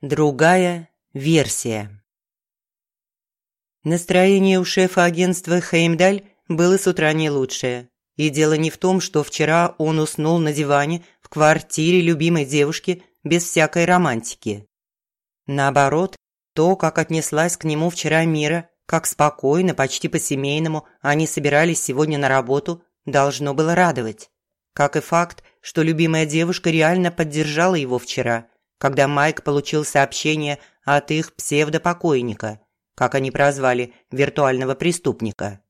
Другая версия Настроение у шефа агентства Хеймдаль было с утра не лучшее. И дело не в том, что вчера он уснул на диване в квартире любимой девушки без всякой романтики. Наоборот, то, как отнеслась к нему вчера Мира, как спокойно, почти по-семейному они собирались сегодня на работу, должно было радовать. Как и факт, что любимая девушка реально поддержала его вчера, когда Майк получил сообщение от их псевдопокойника, как они прозвали виртуального преступника.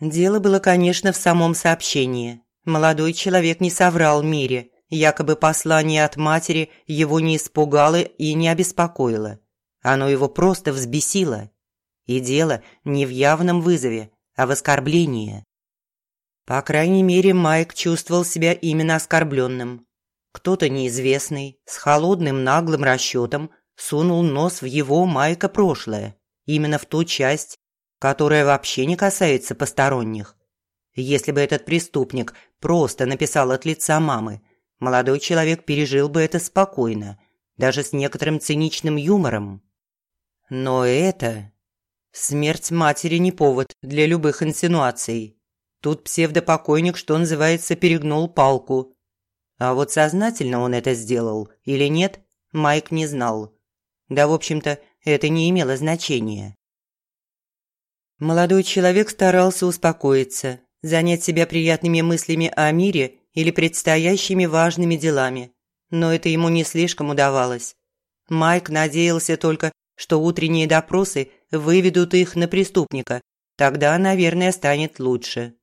Дело было, конечно, в самом сообщении. Молодой человек не соврал Мире, якобы послание от матери его не испугало и не обеспокоило. Оно его просто взбесило. И дело не в явном вызове, а в оскорблении. По крайней мере, Майк чувствовал себя именно оскорбленным. Кто-то неизвестный, с холодным наглым расчетом, сунул нос в его Майка прошлое, именно в ту часть, которая вообще не касается посторонних. Если бы этот преступник просто написал от лица мамы, молодой человек пережил бы это спокойно, даже с некоторым циничным юмором. Но это... Смерть матери не повод для любых инсинуаций. Тут псевдопокойник, что называется, перегнул палку. А вот сознательно он это сделал или нет, Майк не знал. Да, в общем-то, это не имело значения. Молодой человек старался успокоиться, занять себя приятными мыслями о мире или предстоящими важными делами. Но это ему не слишком удавалось. Майк надеялся только, что утренние допросы выведут их на преступника. Тогда, наверное, станет лучше.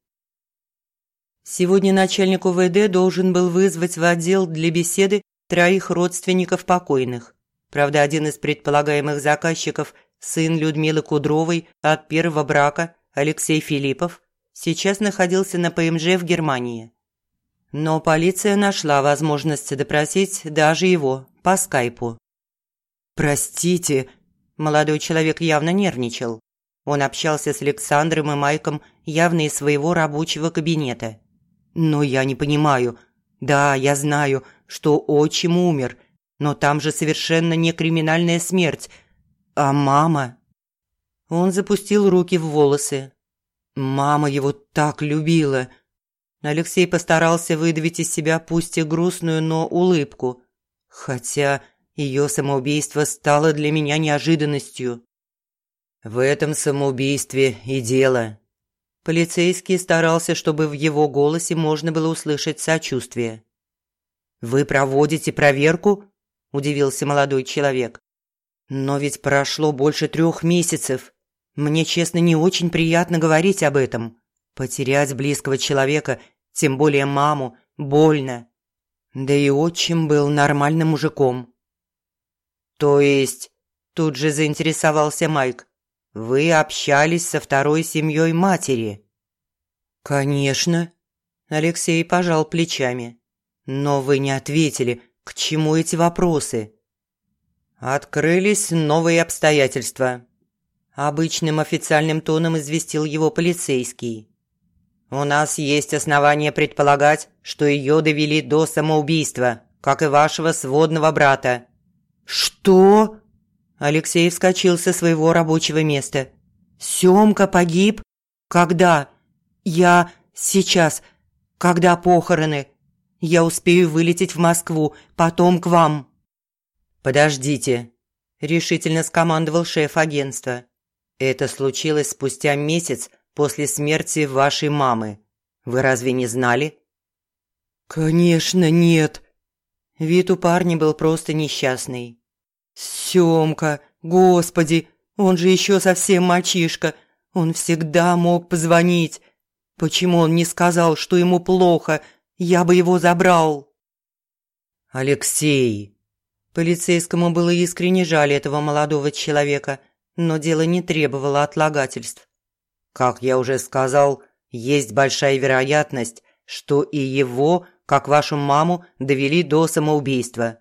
Сегодня начальник УВД должен был вызвать в отдел для беседы троих родственников покойных. Правда, один из предполагаемых заказчиков, сын Людмилы Кудровой от первого брака, Алексей Филиппов, сейчас находился на ПМЖ в Германии. Но полиция нашла возможность допросить даже его по скайпу. «Простите», молодой человек явно нервничал. Он общался с Александром и Майком явно из своего рабочего кабинета. Но я не понимаю. Да, я знаю, что отчим умер, но там же совершенно не криминальная смерть. А мама? Он запустил руки в волосы. Мама его так любила. Алексей постарался выдавить из себя пусть и грустную, но улыбку. Хотя ее самоубийство стало для меня неожиданностью. В этом самоубийстве и дело. Полицейский старался, чтобы в его голосе можно было услышать сочувствие. «Вы проводите проверку?» – удивился молодой человек. «Но ведь прошло больше трех месяцев. Мне, честно, не очень приятно говорить об этом. Потерять близкого человека, тем более маму, больно. Да и отчим был нормальным мужиком». «То есть...» – тут же заинтересовался Майк. Вы общались со второй семьей матери?» «Конечно», – Алексей пожал плечами. «Но вы не ответили, к чему эти вопросы?» «Открылись новые обстоятельства», – обычным официальным тоном известил его полицейский. «У нас есть основания предполагать, что ее довели до самоубийства, как и вашего сводного брата». «Что?» Алексей вскочил со своего рабочего места. «Семка погиб? Когда? Я сейчас. Когда похороны? Я успею вылететь в Москву, потом к вам». «Подождите», – решительно скомандовал шеф агентства. «Это случилось спустя месяц после смерти вашей мамы. Вы разве не знали?» «Конечно нет». Вид у парня был просто несчастный. «Семка, господи, он же еще совсем мальчишка, он всегда мог позвонить. Почему он не сказал, что ему плохо? Я бы его забрал». «Алексей!» Полицейскому было искренне жаль этого молодого человека, но дело не требовало отлагательств. «Как я уже сказал, есть большая вероятность, что и его, как вашу маму, довели до самоубийства.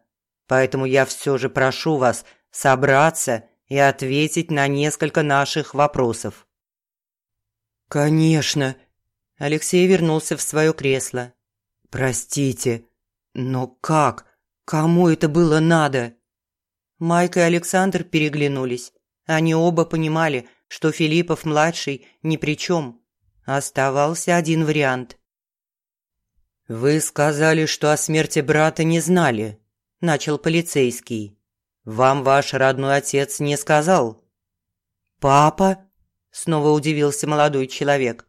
Поэтому я все же прошу вас собраться и ответить на несколько наших вопросов». «Конечно». Алексей вернулся в свое кресло. «Простите, но как? Кому это было надо?» Майк и Александр переглянулись. Они оба понимали, что Филиппов-младший ни при чем. Оставался один вариант. «Вы сказали, что о смерти брата не знали», – начал полицейский. «Вам ваш родной отец не сказал?» «Папа?» – снова удивился молодой человек.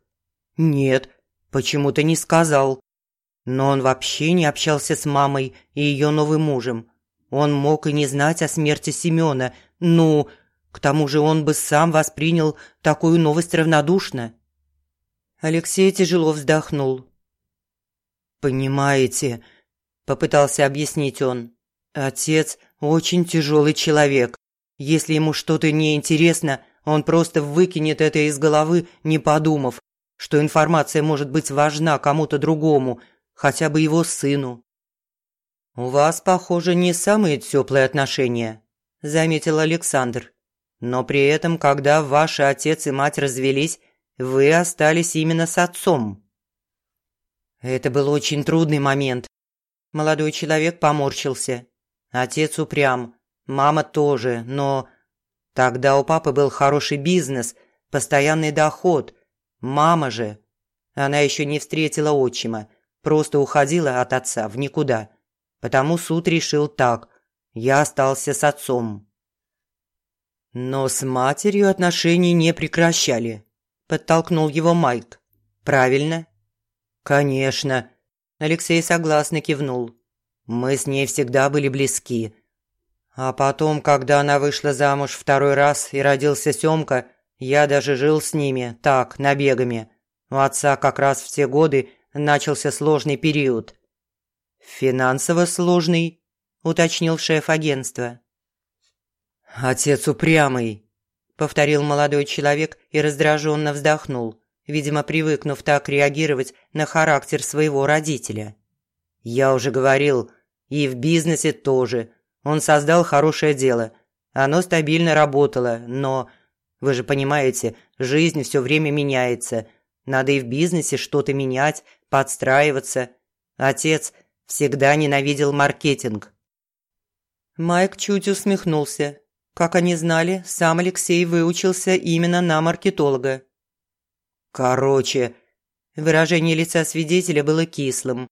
«Нет, почему-то не сказал. Но он вообще не общался с мамой и ее новым мужем. Он мог и не знать о смерти Семена. Ну, к тому же он бы сам воспринял такую новость равнодушно». Алексей тяжело вздохнул. «Понимаете», – попытался объяснить он, – «отец очень тяжелый человек. Если ему что-то неинтересно, он просто выкинет это из головы, не подумав, что информация может быть важна кому-то другому, хотя бы его сыну». «У вас, похоже, не самые теплые отношения», – заметил Александр. «Но при этом, когда ваши отец и мать развелись, вы остались именно с отцом». Это был очень трудный момент. Молодой человек поморщился. Отец упрям, мама тоже, но... Тогда у папы был хороший бизнес, постоянный доход. Мама же... Она еще не встретила отчима, просто уходила от отца в никуда. Потому суд решил так. Я остался с отцом. Но с матерью отношений не прекращали. Подтолкнул его Майк. Правильно? «Конечно», – Алексей согласно кивнул. «Мы с ней всегда были близки. А потом, когда она вышла замуж второй раз и родился Сёмка, я даже жил с ними, так, набегами. У отца как раз в те годы начался сложный период». «Финансово сложный», – уточнил шеф агентства. «Отец упрямый», – повторил молодой человек и раздраженно вздохнул видимо, привыкнув так реагировать на характер своего родителя. «Я уже говорил, и в бизнесе тоже. Он создал хорошее дело. Оно стабильно работало, но... Вы же понимаете, жизнь все время меняется. Надо и в бизнесе что-то менять, подстраиваться. Отец всегда ненавидел маркетинг». Майк чуть усмехнулся. Как они знали, сам Алексей выучился именно на маркетолога. Короче, выражение лица свидетеля было кислым.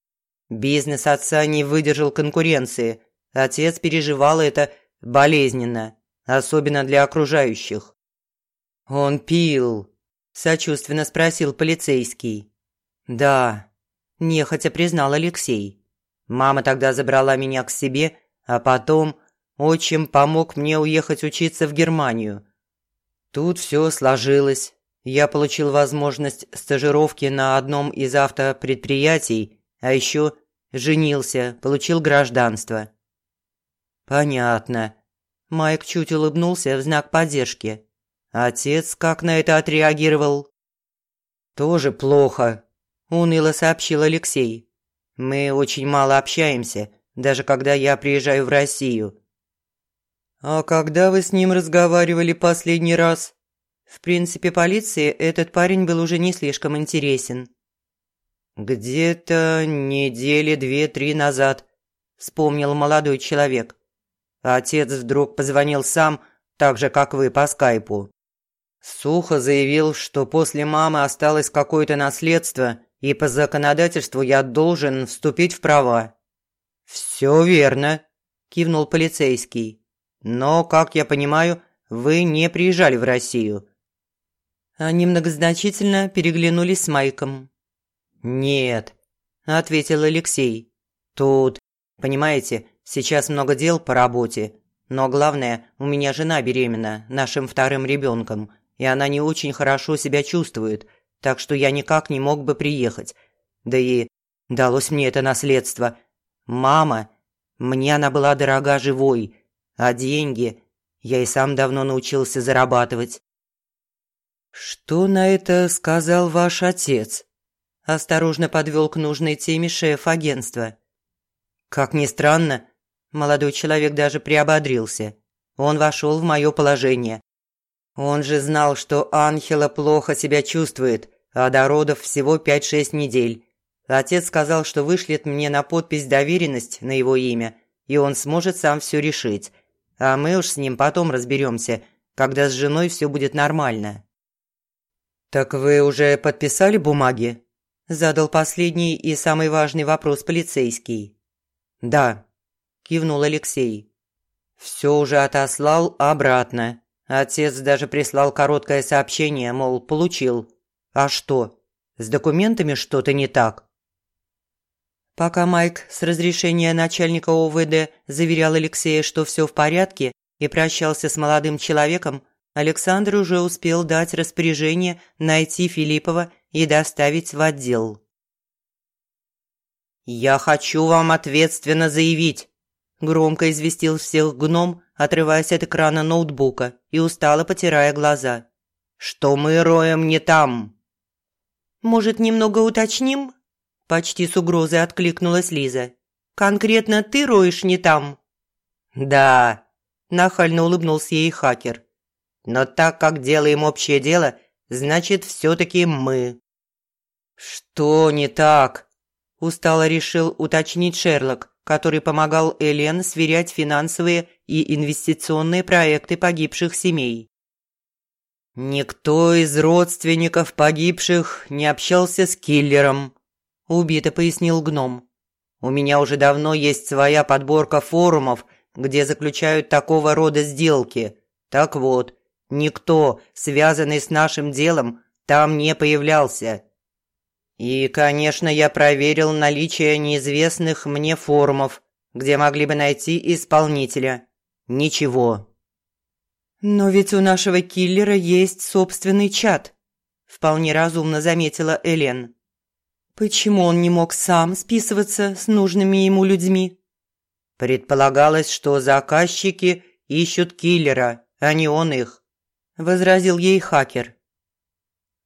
Бизнес отца не выдержал конкуренции. Отец переживал это болезненно, особенно для окружающих. «Он пил?» – сочувственно спросил полицейский. «Да», – нехотя признал Алексей. «Мама тогда забрала меня к себе, а потом отчим помог мне уехать учиться в Германию. Тут все сложилось, я получил возможность стажировки на одном из автопредприятий, а еще женился, получил гражданство. Понятно. Майк чуть улыбнулся в знак поддержки. Отец как на это отреагировал? Тоже плохо, уныло сообщил Алексей. Мы очень мало общаемся, даже когда я приезжаю в Россию. А когда вы с ним разговаривали последний раз? В принципе, полиции этот парень был уже не слишком интересен. «Где-то недели две-три назад», – вспомнил молодой человек. Отец вдруг позвонил сам, так же, как вы, по скайпу. Сухо заявил, что после мамы осталось какое-то наследство, и по законодательству я должен вступить в права. «Все верно», – кивнул полицейский. «Но, как я понимаю, вы не приезжали в Россию. Они многозначительно переглянулись с Майком. «Нет», – ответил Алексей. «Тут, понимаете, сейчас много дел по работе, но главное, у меня жена беременна нашим вторым ребенком, и она не очень хорошо себя чувствует, так что я никак не мог бы приехать. Да и далось мне это наследство. Мама, мне она была дорога живой, а деньги я и сам давно научился зарабатывать. «Что на это сказал ваш отец?» Осторожно подвел к нужной теме шеф агентства. Как ни странно, молодой человек даже приободрился. Он вошел в мое положение. Он же знал, что Анхела плохо себя чувствует, а до родов всего 5-6 недель. Отец сказал, что вышлет мне на подпись доверенность на его имя, и он сможет сам все решить. А мы уж с ним потом разберемся, когда с женой все будет нормально». «Так вы уже подписали бумаги?» – задал последний и самый важный вопрос полицейский. «Да», – кивнул Алексей. «Все уже отослал обратно. Отец даже прислал короткое сообщение, мол, получил. А что, с документами что-то не так?» Пока Майк с разрешения начальника ОВД заверял Алексея, что все в порядке, и прощался с молодым человеком, Александр уже успел дать распоряжение найти Филиппова и доставить в отдел. «Я хочу вам ответственно заявить», – громко известил всех гном, отрываясь от экрана ноутбука и устало потирая глаза, – «что мы роем не там». «Может, немного уточним?» Почти с угрозой откликнулась Лиза. «Конкретно ты роешь не там?» «Да», – нахально улыбнулся ей хакер. «Но так как делаем общее дело, значит, все-таки мы». «Что не так?» – устало решил уточнить Шерлок, который помогал Элен сверять финансовые и инвестиционные проекты погибших семей. «Никто из родственников погибших не общался с киллером», убито пояснил гном. «У меня уже давно есть своя подборка форумов, где заключают такого рода сделки. Так вот, никто, связанный с нашим делом, там не появлялся. И, конечно, я проверил наличие неизвестных мне форумов, где могли бы найти исполнителя. Ничего». «Но ведь у нашего киллера есть собственный чат», – вполне разумно заметила Элен. Почему он не мог сам списываться с нужными ему людьми? Предполагалось, что заказчики ищут киллера, а не он их, возразил ей хакер.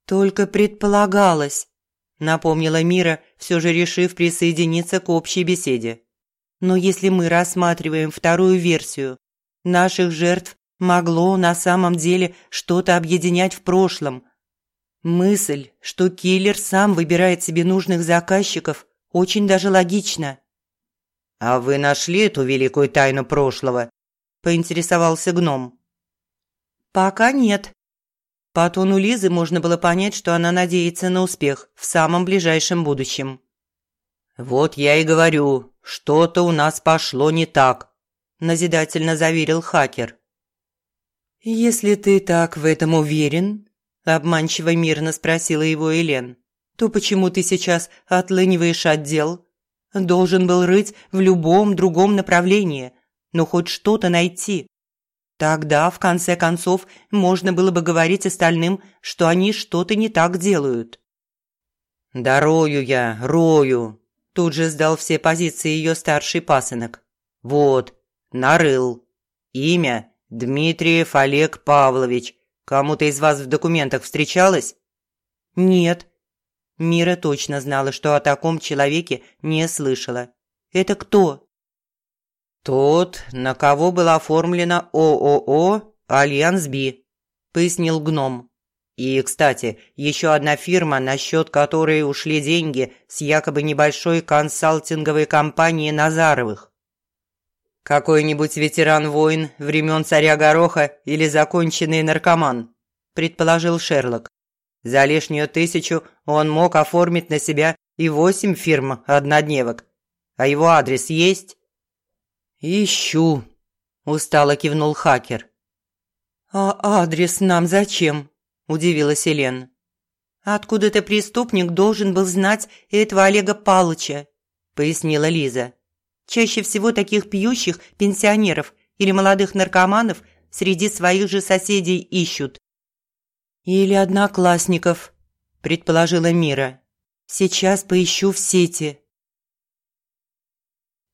Только предполагалось, напомнила Мира, все же решив присоединиться к общей беседе. Но если мы рассматриваем вторую версию, наших жертв могло на самом деле что-то объединять в прошлом, Мысль, что киллер сам выбирает себе нужных заказчиков, очень даже логична. «А вы нашли эту великую тайну прошлого?» – поинтересовался гном. «Пока нет». По тону Лизы можно было понять, что она надеется на успех в самом ближайшем будущем. «Вот я и говорю, что-то у нас пошло не так», – назидательно заверил хакер. «Если ты так в этом уверен, Обманчиво мирно спросила его Элен. «То почему ты сейчас отлыниваешь отдел? Должен был рыть в любом другом направлении, но хоть что-то найти. Тогда, в конце концов, можно было бы говорить остальным, что они что-то не так делают». «Да рою я, рою!» Тут же сдал все позиции ее старший пасынок. «Вот, нарыл. Имя – Дмитриев Олег Павлович, Кому-то из вас в документах встречалось?» «Нет». Мира точно знала, что о таком человеке не слышала. «Это кто?» «Тот, на кого было оформлено ООО «Альянс Би», – пояснил гном. «И, кстати, еще одна фирма, на счет которой ушли деньги с якобы небольшой консалтинговой компании Назаровых. «Какой-нибудь ветеран-воин времен царя Гороха или законченный наркоман», – предположил Шерлок. «За лишнюю тысячу он мог оформить на себя и восемь фирм однодневок. А его адрес есть?» «Ищу», – устало кивнул хакер. «А адрес нам зачем?» – удивилась Елен. «Откуда-то преступник должен был знать этого Олега Палыча», – пояснила Лиза. Чаще всего таких пьющих пенсионеров или молодых наркоманов среди своих же соседей ищут. «Или одноклассников», – предположила Мира. «Сейчас поищу в сети».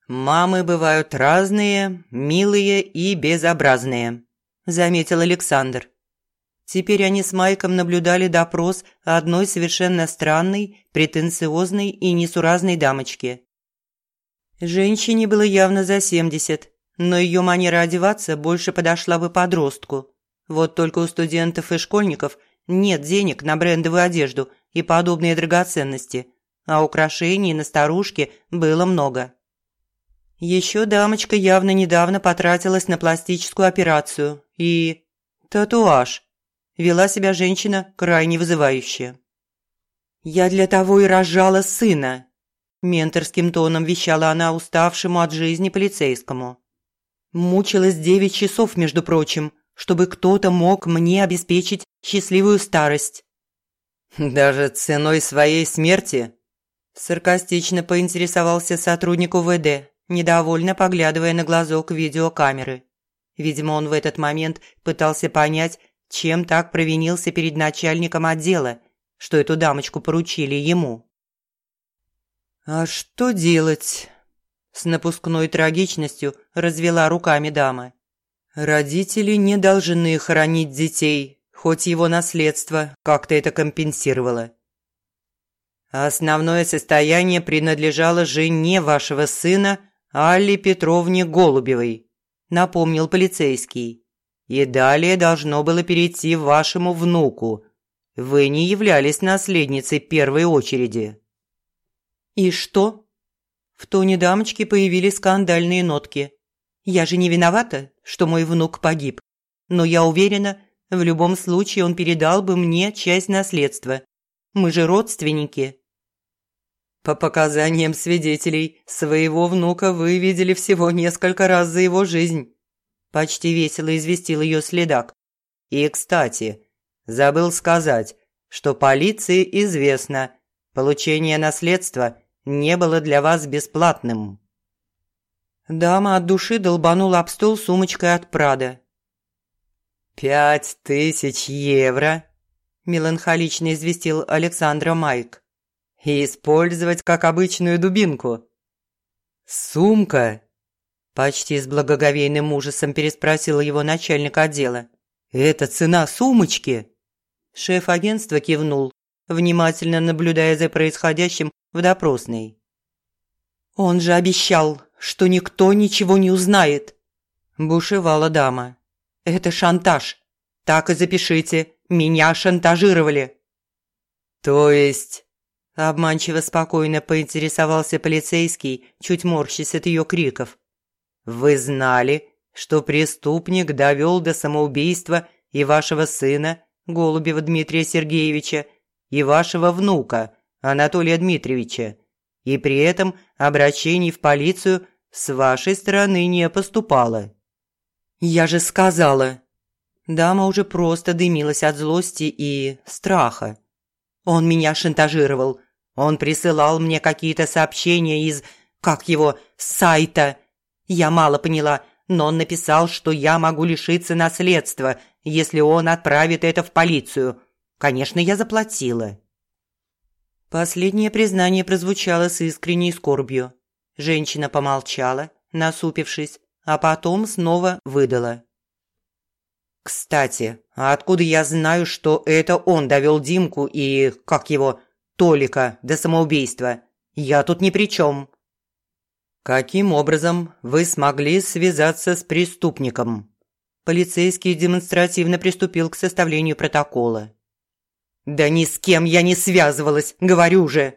«Мамы бывают разные, милые и безобразные», – заметил Александр. Теперь они с Майком наблюдали допрос одной совершенно странной, претенциозной и несуразной дамочки. Женщине было явно за семьдесят, но ее манера одеваться больше подошла бы подростку. Вот только у студентов и школьников нет денег на брендовую одежду и подобные драгоценности. а украшений на старушке было много. Еще дамочка явно недавно потратилась на пластическую операцию и... татуаж. Вела себя женщина крайне вызывающе. «Я для того и рожала сына», – менторским тоном вещала она уставшему от жизни полицейскому. «Мучилась девять часов, между прочим, чтобы кто-то мог мне обеспечить счастливую старость». «Даже ценой своей смерти?» – саркастично поинтересовался сотрудник УВД, недовольно поглядывая на глазок видеокамеры. Видимо, он в этот момент пытался понять, чем так провинился перед начальником отдела – что эту дамочку поручили ему. «А что делать?» С напускной трагичностью развела руками дама. «Родители не должны хоронить детей, хоть его наследство как-то это компенсировало. Основное состояние принадлежало жене вашего сына Алле Петровне Голубевой», напомнил полицейский. «И далее должно было перейти вашему внуку, вы не являлись наследницей первой очереди». «И что?» В тоне дамочки появились скандальные нотки. «Я же не виновата, что мой внук погиб. Но я уверена, в любом случае он передал бы мне часть наследства. Мы же родственники». «По показаниям свидетелей, своего внука вы видели всего несколько раз за его жизнь», – почти весело известил ее следак. «И, кстати, Забыл сказать, что полиции известно, получение наследства не было для вас бесплатным». Дама от души долбанула об стол сумочкой от Прада. «Пять тысяч евро», – меланхолично известил Александра Майк. «И использовать как обычную дубинку». «Сумка?» – почти с благоговейным ужасом переспросил его начальник отдела. «Это цена сумочки?» Шеф агентства кивнул, внимательно наблюдая за происходящим в допросной. «Он же обещал, что никто ничего не узнает», – бушевала дама. «Это шантаж. Так и запишите. Меня шантажировали». «То есть...» – обманчиво спокойно поинтересовался полицейский, чуть морщась от ее криков. «Вы знали, что преступник довел до самоубийства и вашего сына, Голубева Дмитрия Сергеевича и вашего внука Анатолия Дмитриевича, и при этом обращений в полицию с вашей стороны не поступало. «Я же сказала!» Дама уже просто дымилась от злости и страха. Он меня шантажировал. Он присылал мне какие-то сообщения из, как его, сайта. Я мало поняла, но он написал, что я могу лишиться наследства, если он отправит это в полицию. Конечно, я заплатила». Последнее признание прозвучало с искренней скорбью. Женщина помолчала, насупившись, а потом снова выдала. «Кстати, а откуда я знаю, что это он довел Димку и, как его, Толика до самоубийства? Я тут ни при чем». «Каким образом вы смогли связаться с преступником?» Полицейский демонстративно приступил к составлению протокола. «Да ни с кем я не связывалась, говорю же!»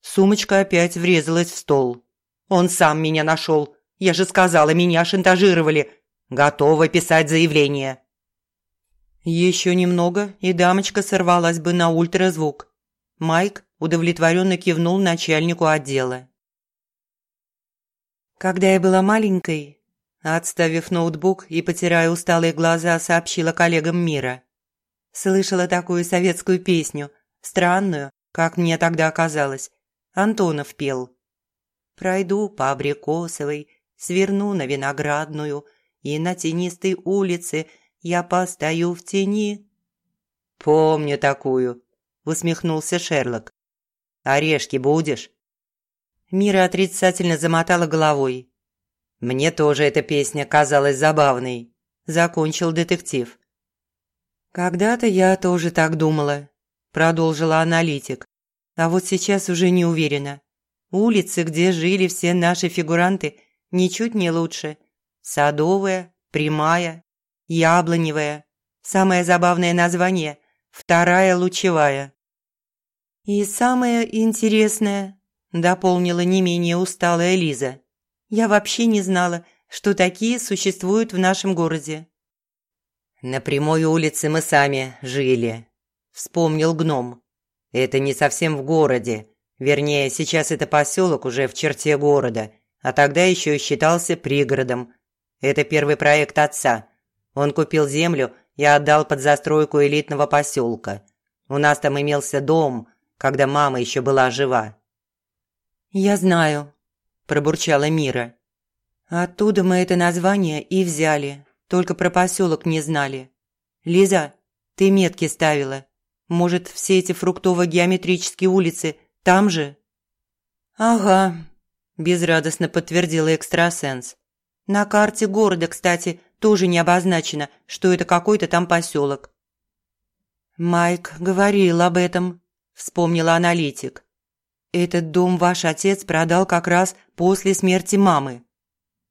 Сумочка опять врезалась в стол. «Он сам меня нашел. Я же сказала, меня шантажировали. Готова писать заявление». Еще немного, и дамочка сорвалась бы на ультразвук. Майк удовлетворенно кивнул начальнику отдела. Когда я была маленькой, Отставив ноутбук и потирая усталые глаза, сообщила коллегам Мира. Слышала такую советскую песню, странную, как мне тогда казалось. Антонов пел. «Пройду по Абрикосовой, сверну на Виноградную, и на тенистой улице я постою в тени». «Помню такую», – усмехнулся Шерлок. «Орешки будешь?» Мира отрицательно замотала головой. «Мне тоже эта песня казалась забавной», – закончил детектив. «Когда-то я тоже так думала», – продолжила аналитик. «А вот сейчас уже не уверена. Улицы, где жили все наши фигуранты, ничуть не лучше. Садовая, прямая, яблоневая. Самое забавное название – вторая лучевая. «И самое интересное», – дополнила не менее усталая Лиза, – «я вообще не знала, что такие существуют в нашем городе». «На прямой улице мы сами жили», – вспомнил гном. «Это не совсем в городе. Вернее, сейчас это поселок уже в черте города, а тогда еще считался пригородом. Это первый проект отца. Он купил землю и отдал под застройку элитного поселка. У нас там имелся дом, когда мама еще была жива». «Я знаю», – пробурчала Мира. «Оттуда мы это название и взяли, только про поселок не знали. Лиза, ты метки ставила. Может, все эти фруктово-геометрические улицы там же?» «Ага», – безрадостно подтвердила экстрасенс. «На карте города, кстати, тоже не обозначено, что это какой-то там поселок. «Майк говорил об этом», – вспомнила аналитик. «Этот дом ваш отец продал как раз после смерти мамы».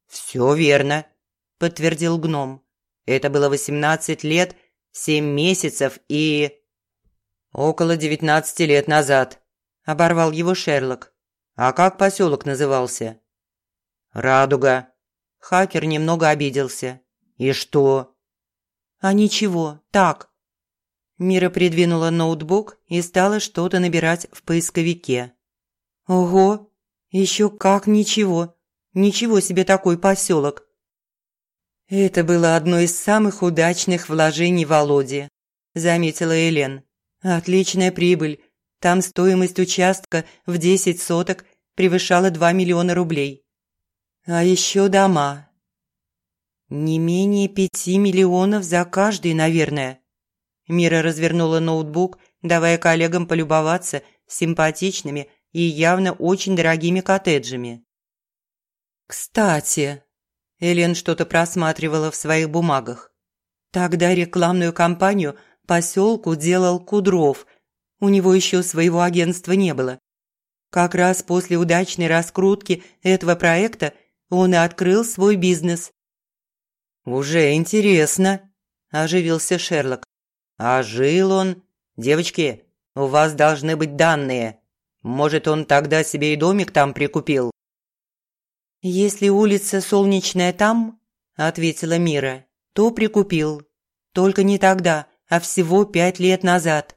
«Все верно», – подтвердил гном. «Это было восемнадцать лет, семь месяцев и...» «Около девятнадцати лет назад», – оборвал его Шерлок. «А как поселок назывался?» «Радуга». Хакер немного обиделся. «И что?» «А ничего, так». Мира придвинула ноутбук и стала что-то набирать в поисковике. «Ого, еще как ничего. Ничего себе такой поселок. «Это было одно из самых удачных вложений Володи», – заметила Элен. «Отличная прибыль. Там стоимость участка в 10 соток превышала 2 миллиона рублей. А еще дома, «Не менее пяти миллионов за каждый, наверное». Мира развернула ноутбук, давая коллегам полюбоваться симпатичными и явно очень дорогими коттеджами. «Кстати», – Элен что-то просматривала в своих бумагах. «Тогда рекламную кампанию поселку делал Кудров. У него еще своего агентства не было. Как раз после удачной раскрутки этого проекта он и открыл свой бизнес. «Уже интересно», – оживился Шерлок. «А жил он? Девочки, у вас должны быть данные. Может, он тогда себе и домик там прикупил?» «Если улица Солнечная там», – ответила Мира, – «то прикупил. Только не тогда, а всего пять лет назад».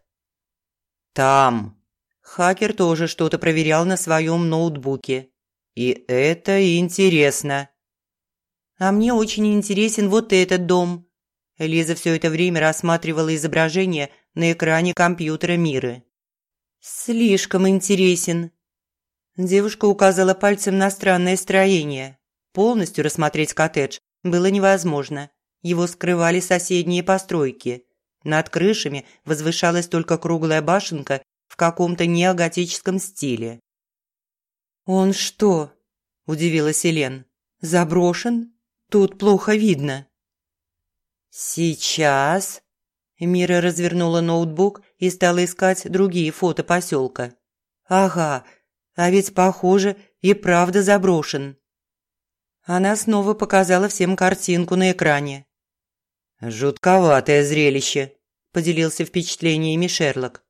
«Там». Хакер тоже что-то проверял на своем ноутбуке. «И это интересно». А мне очень интересен вот этот дом». Лиза все это время рассматривала изображение на экране компьютера Миры. «Слишком интересен». Девушка указала пальцем на странное строение. Полностью рассмотреть коттедж было невозможно. Его скрывали соседние постройки. Над крышами возвышалась только круглая башенка в каком-то неоготическом стиле. «Он что?» – удивилась Елен. «Заброшен?» Тут плохо видно». «Сейчас?» Мира развернула ноутбук и стала искать другие фото поселка. «Ага, а ведь, похоже, и правда заброшен». Она снова показала всем картинку на экране. «Жутковатое зрелище», – поделился впечатлениями Шерлок.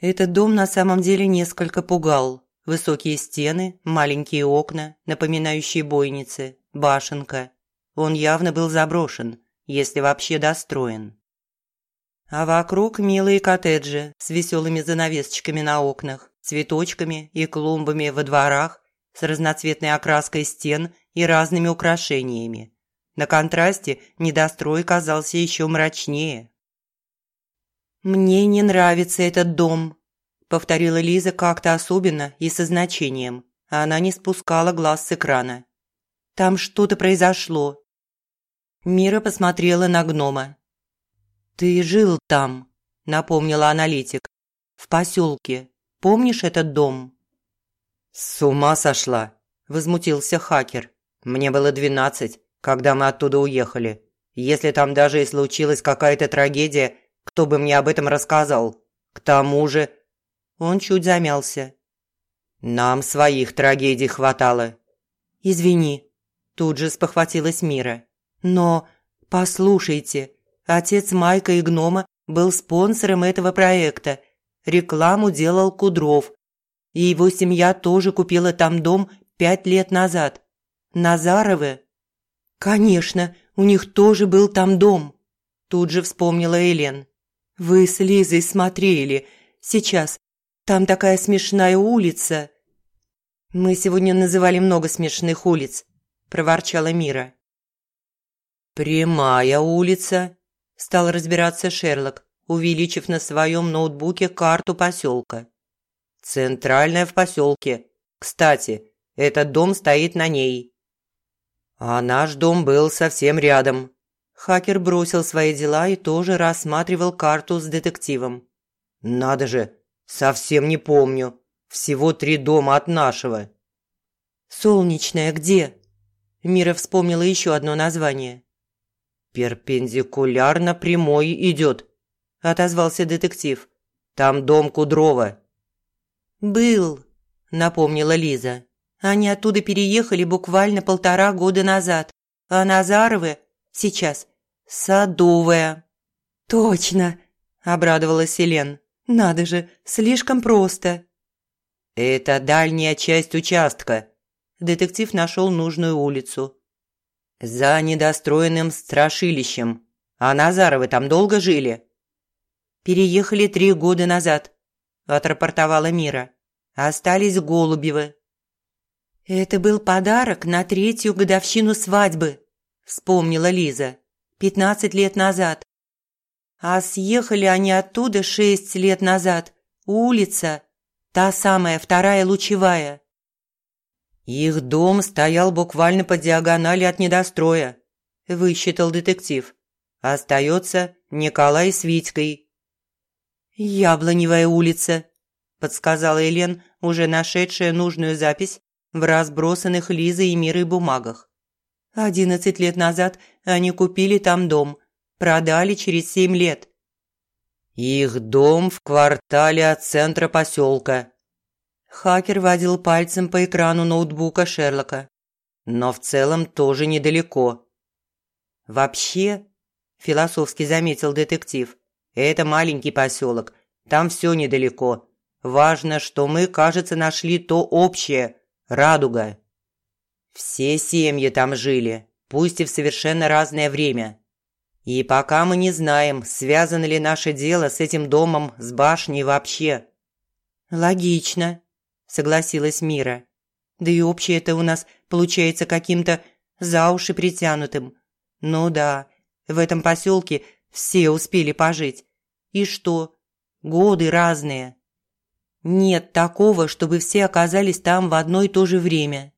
Этот дом на самом деле несколько пугал. Высокие стены, маленькие окна, напоминающие бойницы, башенка. Он явно был заброшен, если вообще достроен. А вокруг милые коттеджи с веселыми занавесочками на окнах, цветочками и клумбами во дворах, с разноцветной окраской стен и разными украшениями. На контрасте недострой казался еще мрачнее. «Мне не нравится этот дом», – повторила Лиза как-то особенно и со значением. А она не спускала глаз с экрана. «Там что-то произошло». Мира посмотрела на гнома. «Ты жил там», – напомнила аналитик. «В поселке. Помнишь этот дом?» «С ума сошла!» – возмутился хакер. «Мне было двенадцать, когда мы оттуда уехали. Если там даже и случилась какая-то трагедия, кто бы мне об этом рассказал? К тому же он чуть замялся. «Нам своих трагедий хватало». «Извини», – тут же спохватилась Мира. «Но, послушайте, отец Майка и Гнома был спонсором этого проекта. Рекламу делал Кудров. И его семья тоже купила там дом пять лет назад. Назаровы? Конечно, у них тоже был там дом. Тут же вспомнила Элен. Вы с Лизой смотрели. Сейчас. Там такая смешная улица. Мы сегодня называли много смешных улиц, проворчала Мира. Прямая улица, стал разбираться Шерлок, увеличив на своем ноутбуке карту поселка. Центральная в поселке. Кстати, этот дом стоит на ней. А наш дом был совсем рядом. Хакер бросил свои дела и тоже рассматривал карту с детективом. Надо же, совсем не помню. Всего три дома от нашего. Солнечная где? Мира вспомнила еще одно название. «Перпендикулярно прямой идет», – отозвался детектив. «Там дом Кудрова». «Был», – напомнила Лиза. Они оттуда переехали буквально полтора года назад. А Назаровы сейчас Садовая. «Точно!» – обрадовалась Селен. «Надо же, слишком просто!» «Это дальняя часть участка». Детектив нашел нужную улицу. «За недостроенным страшилищем. А Назаровы там долго жили?» «Переехали три года назад», – отрапортовала Мира. «Остались Голубевы. «Это был подарок на третью годовщину свадьбы», – вспомнила Лиза. «Пятнадцать лет назад. А съехали они оттуда шесть лет назад. Улица. Та самая, вторая лучевая». «Их дом стоял буквально по диагонали от недостроя», – высчитал детектив. «Остается Николай с Витькой». «Яблоневая улица», – подсказала Елен, уже нашедшая нужную запись в разбросанных Лизой и Мирой бумагах. Одиннадцать лет назад они купили там дом, продали через семь лет. «Их дом в квартале от центра поселка». Хакер водил пальцем по экрану ноутбука Шерлока. «Но в целом тоже недалеко». «Вообще», – философски заметил детектив, – «это маленький поселок, там все недалеко. Важно, что мы, кажется, нашли то общее, Радуга. Все семьи там жили, пусть и в совершенно разное время. И пока мы не знаем, связано ли наше дело с этим домом, с башней вообще. Логично, согласилась Мира. Да и общее это у нас получается каким-то за уши притянутым. Ну да, в этом поселке все успели пожить. И что? Годы разные. Нет такого, чтобы все оказались там в одно и то же время.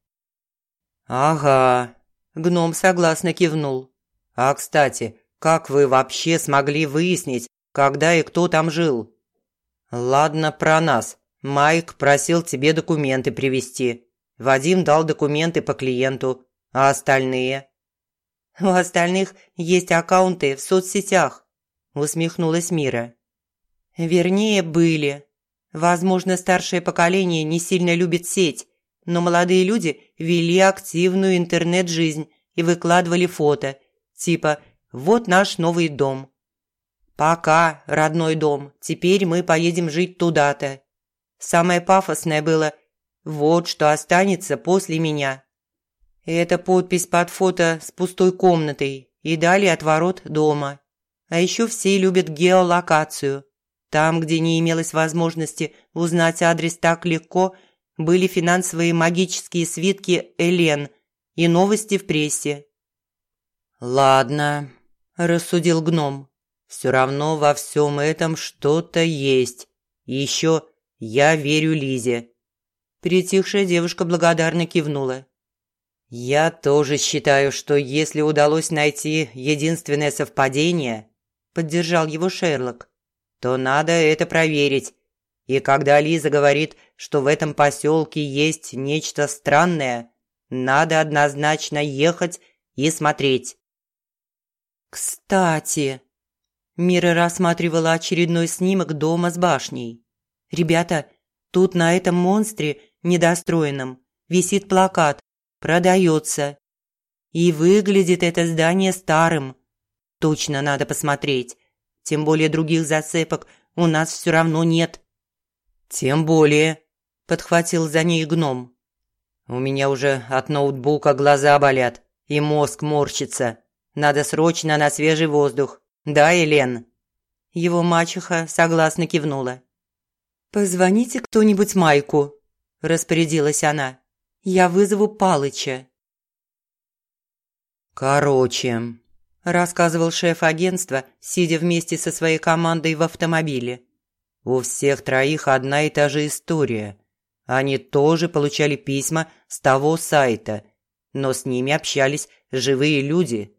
«Ага», – гном согласно кивнул. «А, кстати, как вы вообще смогли выяснить, когда и кто там жил?» «Ладно, про нас. Майк просил тебе документы привезти. Вадим дал документы по клиенту. А остальные?» «У остальных есть аккаунты в соцсетях», – усмехнулась Мира. «Вернее, были. Возможно, старшее поколение не сильно любит сеть, но молодые люди вели активную интернет-жизнь и выкладывали фото, типа «Вот наш новый дом». «Пока, родной дом, теперь мы поедем жить туда-то». Самое пафосное было «Вот что останется после меня». Это подпись под фото с пустой комнатой и далее от ворот дома. А еще все любят геолокацию – там, где не имелось возможности узнать адрес так легко, были финансовые магические свитки Элен и новости в прессе. «Ладно», – рассудил гном. «Все равно во всем этом что-то есть. еще я верю Лизе». Притихшая девушка благодарно кивнула. «Я тоже считаю, что если удалось найти единственное совпадение», – поддержал его Шерлок, то надо это проверить. И когда Лиза говорит, что в этом поселке есть нечто странное, надо однозначно ехать и смотреть. «Кстати...» Мира рассматривала очередной снимок дома с башней. «Ребята, тут на этом монстре, недостроенном, висит плакат «Продается». И выглядит это здание старым. Точно надо посмотреть. Тем более других зацепок у нас все равно нет. «Тем более», – подхватил за ней гном. «У меня уже от ноутбука глаза болят и мозг морщится. Надо срочно на свежий воздух. Да, Елен?» Его мачеха согласно кивнула. «Позвоните кто-нибудь Майку», – распорядилась она. «Я вызову Палыча». «Короче», – рассказывал шеф агентства, сидя вместе со своей командой в автомобиле. «У всех троих одна и та же история. Они тоже получали письма с того сайта, но с ними общались живые люди.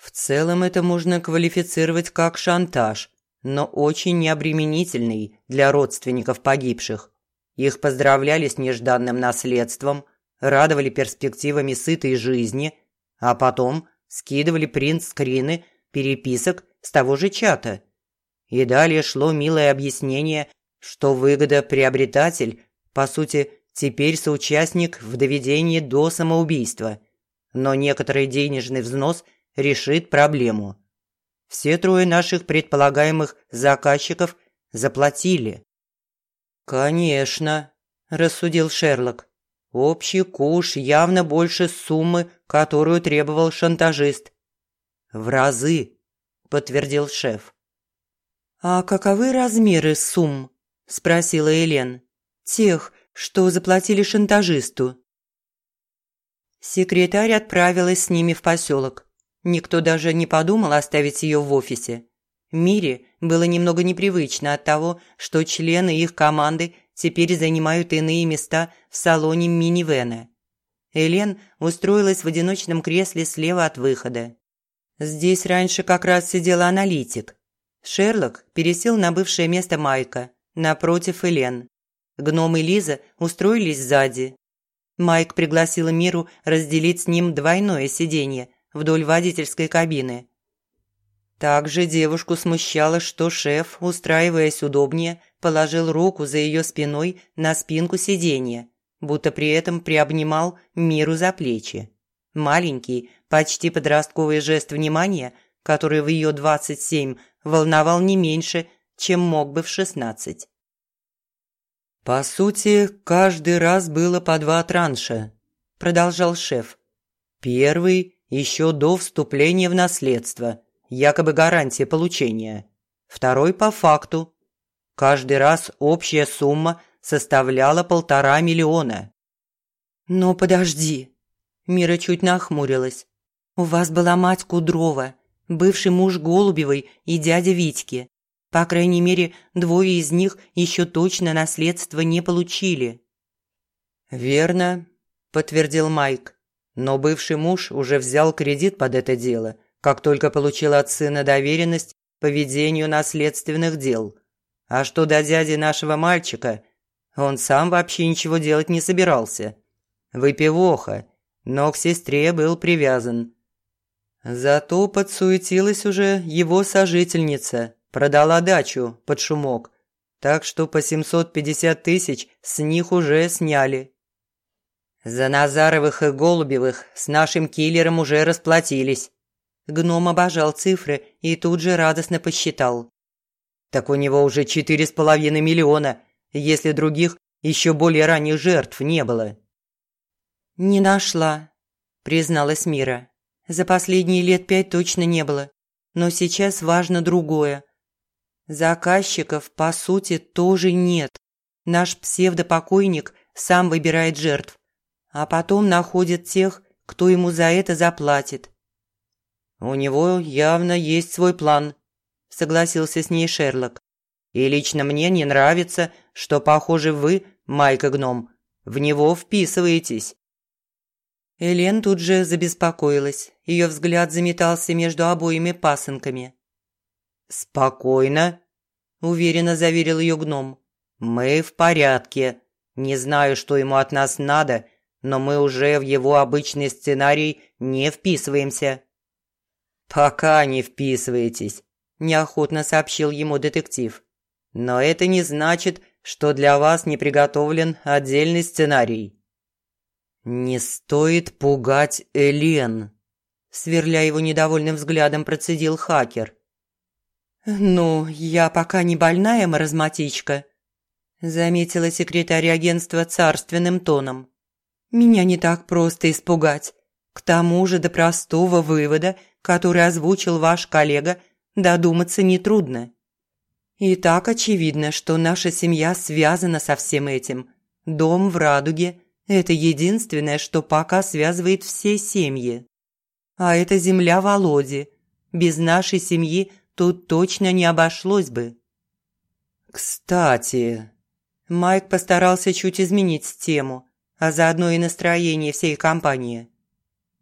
В целом это можно квалифицировать как шантаж, но очень необременительный для родственников погибших. Их поздравляли с нежданным наследством, радовали перспективами сытой жизни – а потом скидывали принт-скрины переписок с того же чата. И далее шло милое объяснение, что выгода-приобретатель, по сути, теперь соучастник в доведении до самоубийства, но некоторый денежный взнос решит проблему. Все трое наших предполагаемых заказчиков заплатили. «Конечно», – рассудил Шерлок. Общий куш явно больше суммы, которую требовал шантажист. «В разы», – подтвердил шеф. «А каковы размеры сумм?» – спросила Элен. «Тех, что заплатили шантажисту». Секретарь отправилась с ними в поселок. Никто даже не подумал оставить ее в офисе. Мире было немного непривычно от того, что члены их команды теперь занимают иные места в салоне минивэна. Элен устроилась в одиночном кресле слева от выхода. Здесь раньше как раз сидел аналитик. Шерлок пересел на бывшее место Майка, напротив Элен. Гном и Лиза устроились сзади. Майк пригласил Миру разделить с ним двойное сиденье вдоль водительской кабины. Также девушку смущало, что шеф, устраиваясь удобнее, положил руку за ее спиной на спинку сиденья, будто при этом приобнимал Миру за плечи. Маленький, почти подростковый жест внимания, который в ее 27 волновал не меньше, чем мог бы в 16. «По сути, каждый раз было по два транша», – продолжал шеф. «Первый еще до вступления в наследство, якобы гарантия получения. Второй по факту, Каждый раз общая сумма составляла полтора миллиона. «Но подожди!» Мира чуть нахмурилась. «У вас была мать Кудрова, бывший муж Голубевой и дядя Витьки. По крайней мере, двое из них еще точно наследство не получили». «Верно», – подтвердил Майк. «Но бывший муж уже взял кредит под это дело, как только получил от сына доверенность по ведению наследственных дел. А что до дяди нашего мальчика, он сам вообще ничего делать не собирался. Выпивоха, но к сестре был привязан. Зато подсуетилась уже его сожительница, продала дачу под шумок, так что по 750 тысяч с них уже сняли. За Назаровых и Голубевых с нашим киллером уже расплатились. Гном обожал цифры и тут же радостно посчитал. Так у него уже четыре с половиной миллиона, если других еще более ранних жертв не было. «Не нашла», – призналась Мира. «За последние лет пять точно не было. Но сейчас важно другое. Заказчиков, по сути, тоже нет. Наш псевдопокойник сам выбирает жертв, а потом находит тех, кто ему за это заплатит». «У него явно есть свой план», – согласился с ней Шерлок. «И лично мне не нравится, что, похоже, вы, Майка Гном, в него вписываетесь». Элен тут же забеспокоилась. Ее взгляд заметался между обоими пасынками. «Спокойно», – уверенно заверил ее гном. «Мы в порядке. Не знаю, что ему от нас надо, но мы уже в его обычный сценарий не вписываемся». «Пока не вписываетесь», неохотно сообщил ему детектив. «Но это не значит, что для вас не приготовлен отдельный сценарий». «Не стоит пугать Элен», – сверля его недовольным взглядом процедил хакер. «Ну, я пока не больная маразматичка», – заметила секретарь агентства царственным тоном. «Меня не так просто испугать. К тому же до простого вывода, который озвучил ваш коллега, додуматься нетрудно. И так очевидно, что наша семья связана со всем этим. Дом в Радуге – это единственное, что пока связывает все семьи. А это земля Володи. Без нашей семьи тут точно не обошлось бы. «Кстати...» Майк постарался чуть изменить тему, а заодно и настроение всей компании.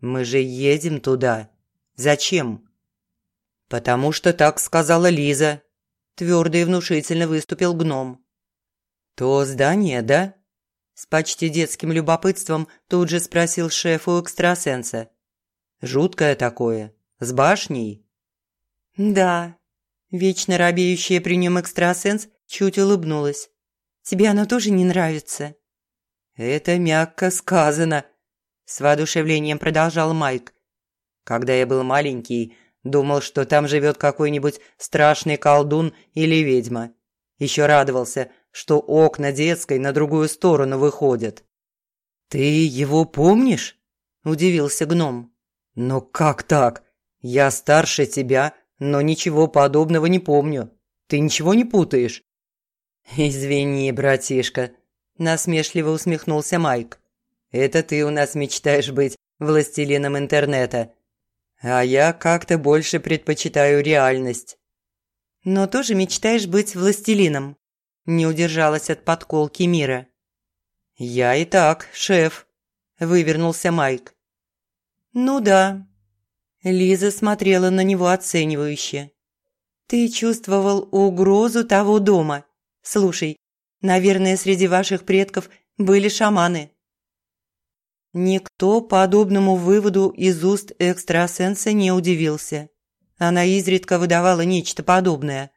«Мы же едем туда. Зачем?» «Потому что так сказала Лиза», – твердо и внушительно выступил гном. «То здание, да?» С почти детским любопытством тут же спросил шеф у экстрасенса. «Жуткое такое, с башней?» «Да». Вечно робеющая при нем экстрасенс чуть улыбнулась. «Тебе оно тоже не нравится?» «Это мягко сказано», – с воодушевлением продолжал Майк. «Когда я был маленький, думал, что там живет какой-нибудь страшный колдун или ведьма. Еще радовался, что окна детской на другую сторону выходят». «Ты его помнишь?» – удивился гном. «Но как так? Я старше тебя, но ничего подобного не помню. Ты ничего не путаешь?» «Извини, братишка», – насмешливо усмехнулся Майк. «Это ты у нас мечтаешь быть властелином интернета. А я как-то больше предпочитаю реальность». «Но тоже мечтаешь быть властелином», – не удержалась от подколки мира. «Я и так, шеф», – вывернулся Майк. «Ну да». Лиза смотрела на него оценивающе. «Ты чувствовал угрозу того дома. Слушай, наверное, среди ваших предков были шаманы». Никто подобному выводу из уст экстрасенса не удивился. Она изредка выдавала нечто подобное.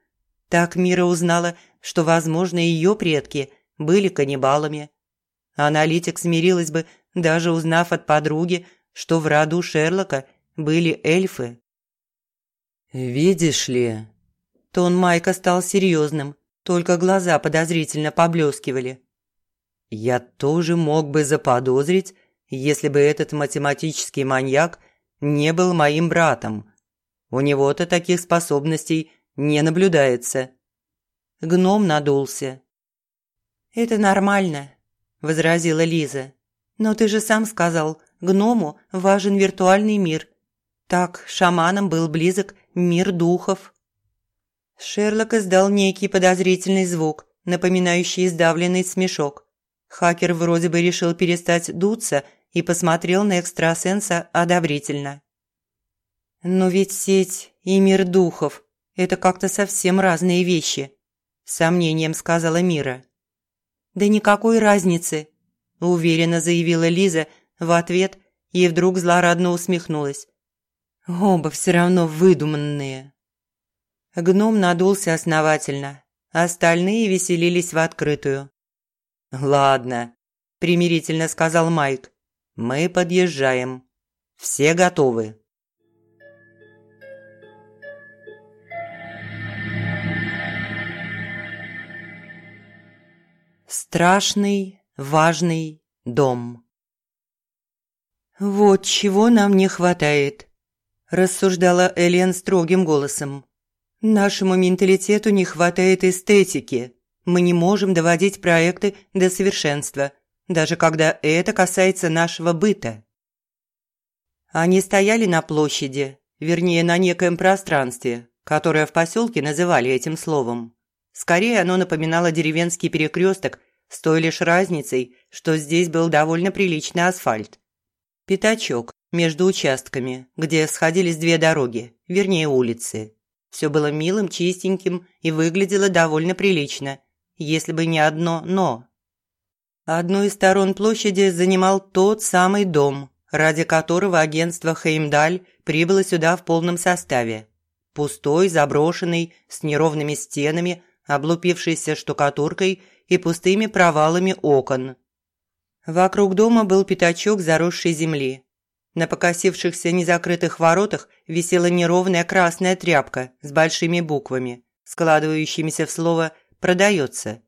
Так Мира узнала, что, возможно, ее предки были каннибалами. Аналитик смирилась бы, даже узнав от подруги, что в роду Шерлока были эльфы. «Видишь ли...» Тон Майка стал серьезным, только глаза подозрительно поблескивали. «Я тоже мог бы заподозрить, если бы этот математический маньяк не был моим братом. У него-то таких способностей не наблюдается». Гном надулся. «Это нормально», – возразила Лиза. «Но ты же сам сказал, гному важен виртуальный мир. Так шаманам был близок мир духов». Шерлок издал некий подозрительный звук, напоминающий издавленный смешок. Хакер вроде бы решил перестать дуться и посмотрел на экстрасенса одобрительно. «Но ведь сеть и мир духов – это как-то совсем разные вещи», – сомнением сказала Мира. «Да никакой разницы», – уверенно заявила Лиза в ответ и вдруг злорадно усмехнулась. «Оба все равно выдуманные». Гном надулся основательно. Остальные веселились в открытую. «Ладно», – примирительно сказал Майк. «Мы подъезжаем. Все готовы». Страшный, важный дом. «Вот чего нам не хватает», – рассуждала Элен строгим голосом. Нашему менталитету не хватает эстетики. Мы не можем доводить проекты до совершенства, даже когда это касается нашего быта. Они стояли на площади, вернее, на некоем пространстве, которое в поселке называли этим словом. Скорее, оно напоминало деревенский перекресток с той лишь разницей, что здесь был довольно приличный асфальт. Пятачок между участками, где сходились две дороги, вернее улицы. Все было милым, чистеньким и выглядело довольно прилично, если бы не одно «но». Одну из сторон площади занимал тот самый дом, ради которого агентство «Хеймдаль» прибыло сюда в полном составе. Пустой, заброшенный, с неровными стенами, облупившейся штукатуркой и пустыми провалами окон. Вокруг дома был пятачок заросшей земли, на покосившихся незакрытых воротах висела неровная красная тряпка с большими буквами, складывающимися в слово «продается».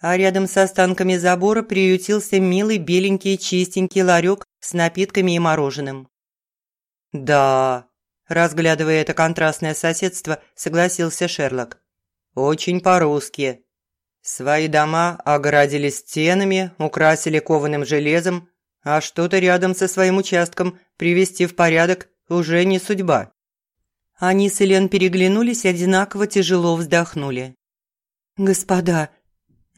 а рядом с останками забора приютился милый беленький чистенький ларек с напитками и мороженым. «Да», – разглядывая это контрастное соседство, согласился Шерлок. «Очень по-русски. Свои дома огородили стенами, украсили кованым железом, а что-то рядом со своим участком привести в порядок уже не судьба». Они с Элен переглянулись и одинаково тяжело вздохнули. «Господа,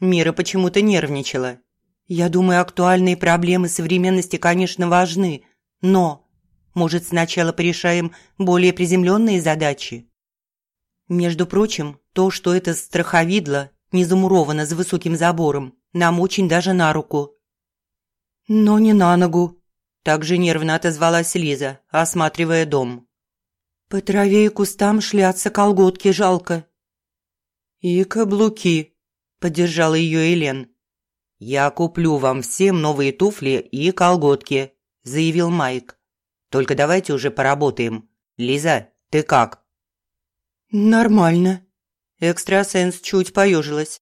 Мира почему-то нервничала. Я думаю, актуальные проблемы современности, конечно, важны, но, может, сначала порешаем более приземленные задачи? Между прочим, то, что это страховидло не замуровано за высоким забором, нам очень даже на руку. Но не на ногу, также нервно отозвалась Лиза, осматривая дом. По траве и кустам шляться колготки жалко. И каблуки, поддержала ее Элен. «Я куплю вам всем новые туфли и колготки», – заявил Майк. «Только давайте уже поработаем. Лиза, ты как?» «Нормально». Экстрасенс чуть поежилась.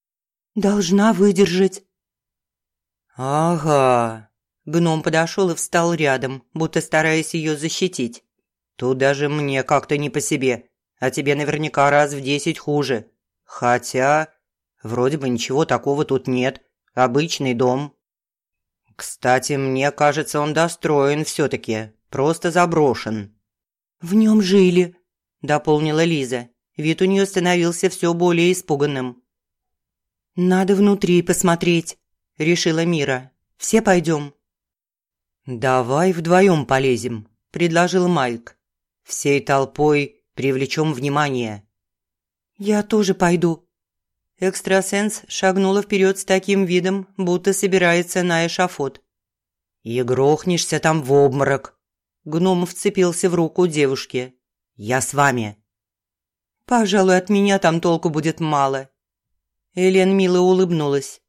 «Должна выдержать». «Ага». Гном подошел и встал рядом, будто стараясь ее защитить. «Тут даже мне как-то не по себе, а тебе наверняка раз в десять хуже. Хотя Вроде бы ничего такого тут нет. Обычный дом. Кстати, мне кажется, он достроен все-таки. Просто заброшен. В нем жили, дополнила Лиза. Вид у нее становился все более испуганным. «Надо внутри посмотреть», – решила Мира. «Все пойдем». «Давай вдвоем полезем», – предложил Майк. «Всей толпой привлечем внимание». «Я тоже пойду», Экстрасенс шагнула вперед с таким видом, будто собирается на эшафот. «И грохнешься там в обморок!» Гном вцепился в руку девушки. «Я с вами!» «Пожалуй, от меня там толку будет мало». Элен мило улыбнулась.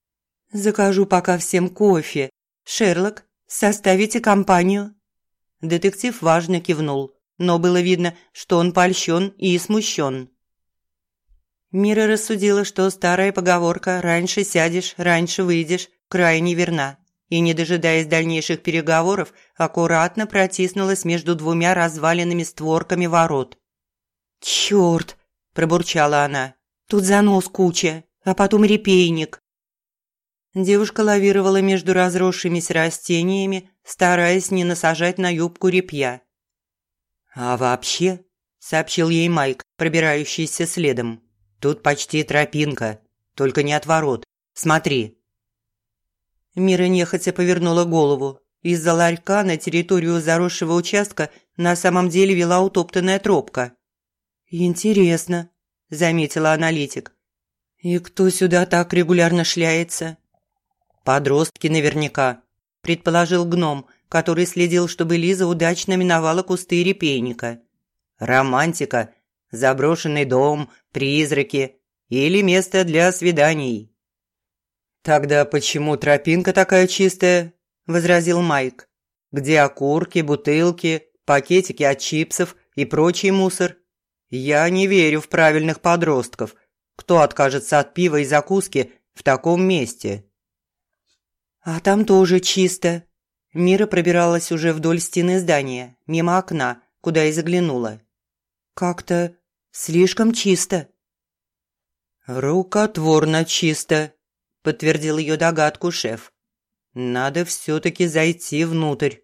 «Закажу пока всем кофе. Шерлок, составите компанию?» Детектив важно кивнул, но было видно, что он польщен и смущен. Мира рассудила, что старая поговорка «раньше сядешь, раньше выйдешь» крайне верна, и, не дожидаясь дальнейших переговоров, аккуратно протиснулась между двумя разваленными створками ворот. «Чёрт!» – пробурчала она. «Тут занос куча, а потом репейник». Девушка лавировала между разросшимися растениями, стараясь не насажать на юбку репья. «А вообще», – сообщил ей Майк, пробирающийся следом, Тут почти тропинка, только не отворот. Смотри». Мира нехотя повернула голову. Из-за ларька на территорию заросшего участка на самом деле вела утоптанная тропка. «Интересно», – заметила аналитик. «И кто сюда так регулярно шляется?» «Подростки наверняка», – предположил гном, который следил, чтобы Лиза удачно миновала кусты репейника. «Романтика заброшенный дом, призраки или место для свиданий. «Тогда почему тропинка такая чистая?» – возразил Майк. «Где окурки, бутылки, пакетики от чипсов и прочий мусор? Я не верю в правильных подростков. Кто откажется от пива и закуски в таком месте?» «А там тоже чисто». Мира пробиралась уже вдоль стены здания, мимо окна, куда и заглянула. «Как-то Слишком чисто». «Рукотворно чисто», – подтвердил ее догадку шеф. «Надо все-таки зайти внутрь».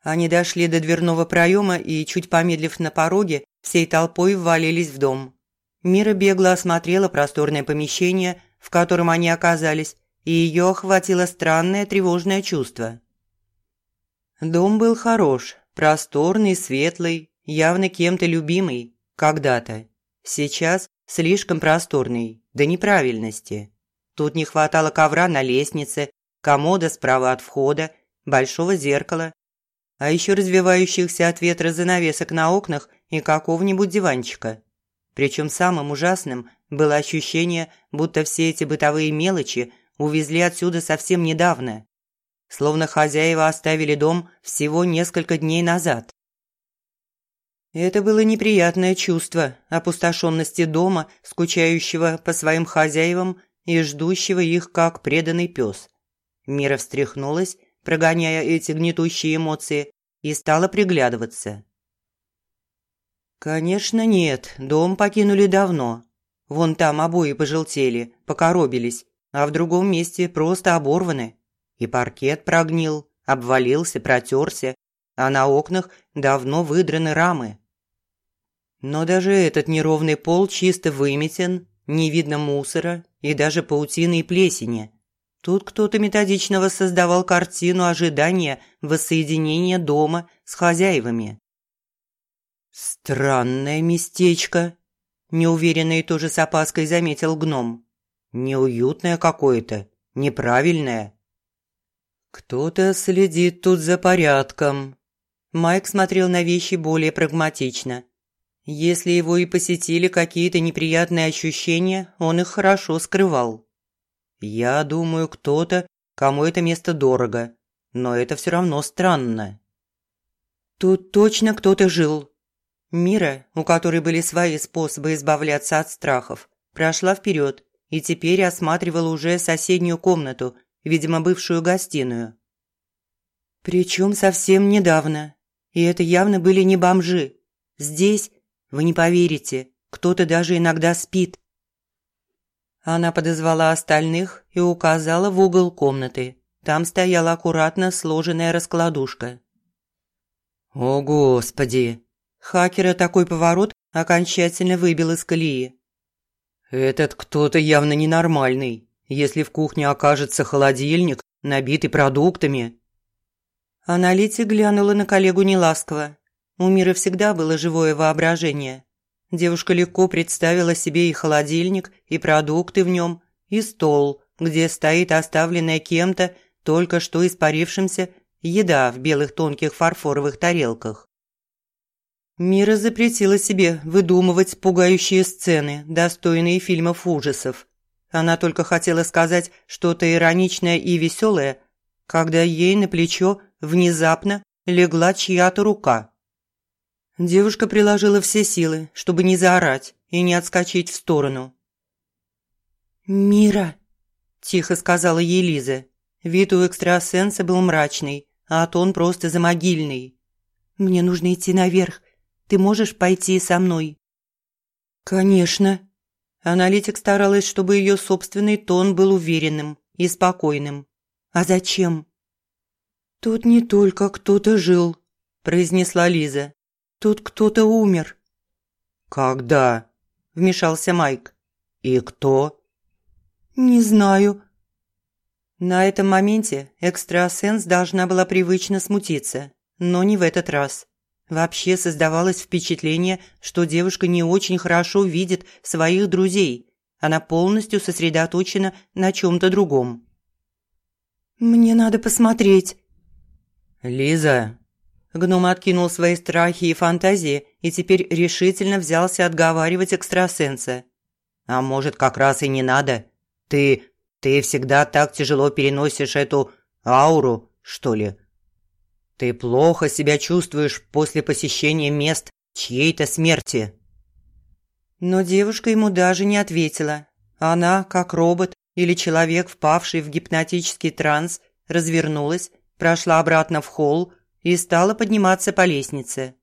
Они дошли до дверного проема и, чуть помедлив на пороге, всей толпой ввалились в дом. Мира бегло осмотрела просторное помещение, в котором они оказались, и ее охватило странное тревожное чувство. Дом был хорош, просторный, светлый, явно кем-то любимый, когда-то. Сейчас слишком просторный, до неправильности. Тут не хватало ковра на лестнице, комода справа от входа, большого зеркала, а еще развивающихся от ветра занавесок на окнах и какого-нибудь диванчика. Причем самым ужасным было ощущение, будто все эти бытовые мелочи увезли отсюда совсем недавно. Словно хозяева оставили дом всего несколько дней назад. Это было неприятное чувство опустошенности дома, скучающего по своим хозяевам и ждущего их как преданный пес. Мира встряхнулась, прогоняя эти гнетущие эмоции, и стала приглядываться. Конечно, нет, дом покинули давно. Вон там обои пожелтели, покоробились, а в другом месте просто оборваны. И паркет прогнил, обвалился, протерся, а на окнах давно выдраны рамы. Но даже этот неровный пол чисто выметен, не видно мусора и даже паутины и плесени. Тут кто-то методично воссоздавал картину ожидания воссоединения дома с хозяевами. «Странное местечко», – неуверенно и тоже с опаской заметил гном. «Неуютное какое-то, неправильное». «Кто-то следит тут за порядком». Майк смотрел на вещи более прагматично. Если его и посетили какие-то неприятные ощущения, он их хорошо скрывал. «Я думаю, кто-то, кому это место дорого, но это все равно странно». «Тут точно кто-то жил», Мира, у которой были свои способы избавляться от страхов, прошла вперед и теперь осматривала уже соседнюю комнату, видимо, бывшую гостиную. Причем совсем недавно. И это явно были не бомжи. Здесь, вы не поверите, кто-то даже иногда спит. Она подозвала остальных и указала в угол комнаты. Там стояла аккуратно сложенная раскладушка. «О, Господи!» Хакера такой поворот окончательно выбил из колеи. «Этот кто-то явно ненормальный, если в кухне окажется холодильник, набитый продуктами». Аналитик глянула на коллегу неласково. У Мира всегда было живое воображение. Девушка легко представила себе и холодильник, и продукты в нем, и стол, где стоит оставленная кем-то, только что испарившимся, еда в белых тонких фарфоровых тарелках. Мира запретила себе выдумывать пугающие сцены, достойные фильмов ужасов. Она только хотела сказать что-то ироничное и веселое, когда ей на плечо внезапно легла чья-то рука. Девушка приложила все силы, чтобы не заорать и не отскочить в сторону. «Мира!» – тихо сказала ей Лиза. Вид у экстрасенса был мрачный, а тон просто замогильный. «Мне нужно идти наверх. Ты можешь пойти со мной?» «Конечно». Аналитик старалась, чтобы ее собственный тон был уверенным и спокойным. «А зачем?» «Тут не только кто-то жил», – произнесла Лиза. «Тут кто-то умер». «Когда?» – вмешался Майк. «И кто?» «Не знаю». На этом моменте экстрасенс должна была привычно смутиться, но не в этот раз. Вообще создавалось впечатление, что девушка не очень хорошо видит своих друзей. Она полностью сосредоточена на чем-то другом. «Мне надо посмотреть». «Лиза». Гном откинул свои страхи и фантазии и теперь решительно взялся отговаривать экстрасенса. «А может, как раз и не надо? Ты... ты всегда так тяжело переносишь эту ауру, что ли?» Ты плохо себя чувствуешь после посещения мест чьей-то смерти». Но девушка ему даже не ответила. Она, как робот или человек, впавший в гипнотический транс, развернулась, прошла обратно в холл и стала подниматься по лестнице.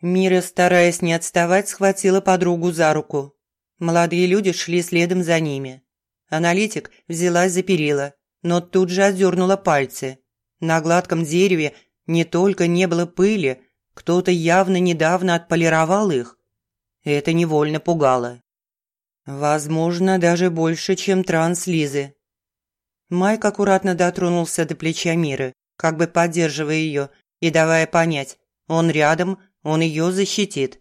Мира, стараясь не отставать, схватила подругу за руку. Молодые люди шли следом за ними. Аналитик взялась за перила, но тут же отдернула пальцы. На гладком дереве не только не было пыли, кто-то явно недавно отполировал их. Это невольно пугало. Возможно, даже больше, чем транс Лизы. Майк аккуратно дотронулся до плеча Миры, как бы поддерживая ее и давая понять, он рядом, он ее защитит.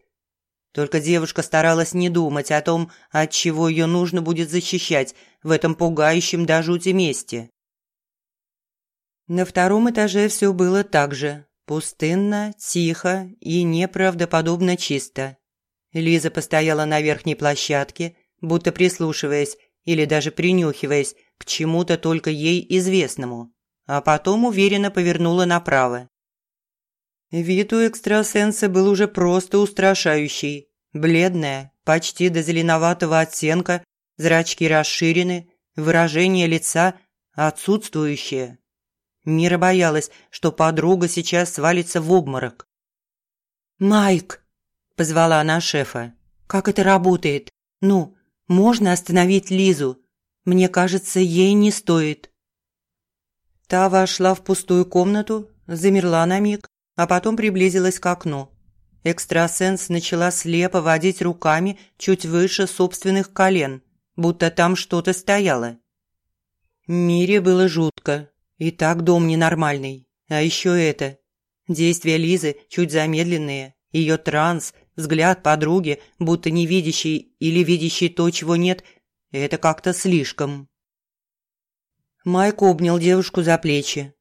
Только девушка старалась не думать о том, от чего ее нужно будет защищать в этом пугающем до жути месте. На втором этаже все было так же. Пустынно, тихо и неправдоподобно чисто. Лиза постояла на верхней площадке, будто прислушиваясь или даже принюхиваясь к чему-то только ей известному, а потом уверенно повернула направо. Вид у экстрасенса был уже просто устрашающий. Бледная, почти до зеленоватого оттенка, зрачки расширены, выражение лица отсутствующее. Мира боялась, что подруга сейчас свалится в обморок. «Майк!» – позвала она шефа. «Как это работает? Ну, можно остановить Лизу? Мне кажется, ей не стоит». Та вошла в пустую комнату, замерла на миг, а потом приблизилась к окну. Экстрасенс начала слепо водить руками чуть выше собственных колен, будто там что-то стояло. Мире было жутко. И так дом ненормальный. А еще это. Действия Лизы чуть замедленные. Ее транс, взгляд подруги, будто не видящий или видящий то, чего нет, это как-то слишком. Майк обнял девушку за плечи.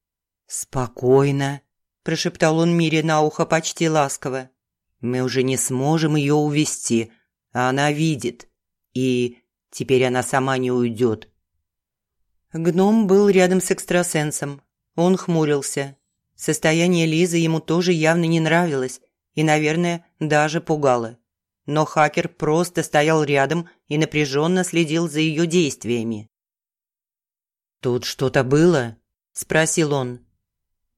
«Спокойно», – прошептал он Мире на ухо почти ласково. «Мы уже не сможем ее увести, она видит. И теперь она сама не уйдет». Гном был рядом с экстрасенсом. Он хмурился. Состояние Лизы ему тоже явно не нравилось и, наверное, даже пугало. Но хакер просто стоял рядом и напряженно следил за ее действиями. «Тут что-то было?» – спросил он.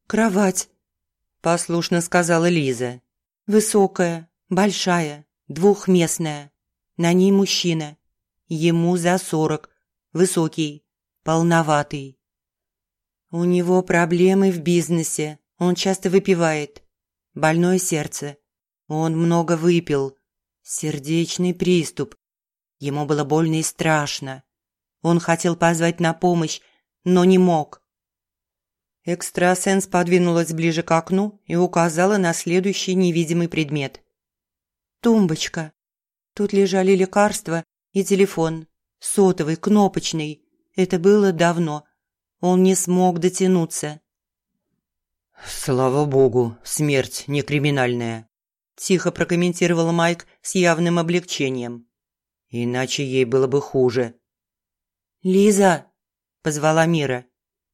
«Кровать», – послушно сказала Лиза. «Высокая, большая, двухместная. На ней мужчина. Ему за сорок. Высокий, полноватый. У него проблемы в бизнесе. Он часто выпивает. Больное сердце. Он много выпил. Сердечный приступ. Ему было больно и страшно. Он хотел позвать на помощь, но не мог. Экстрасенс подвинулась ближе к окну и указала на следующий невидимый предмет. «Тумбочка. Тут лежали лекарства и телефон. Сотовый, кнопочный. Это было давно. Он не смог дотянуться». «Слава богу, смерть не криминальная», – тихо прокомментировал Майк с явным облегчением. «Иначе ей было бы хуже». «Лиза!» – позвала Мира.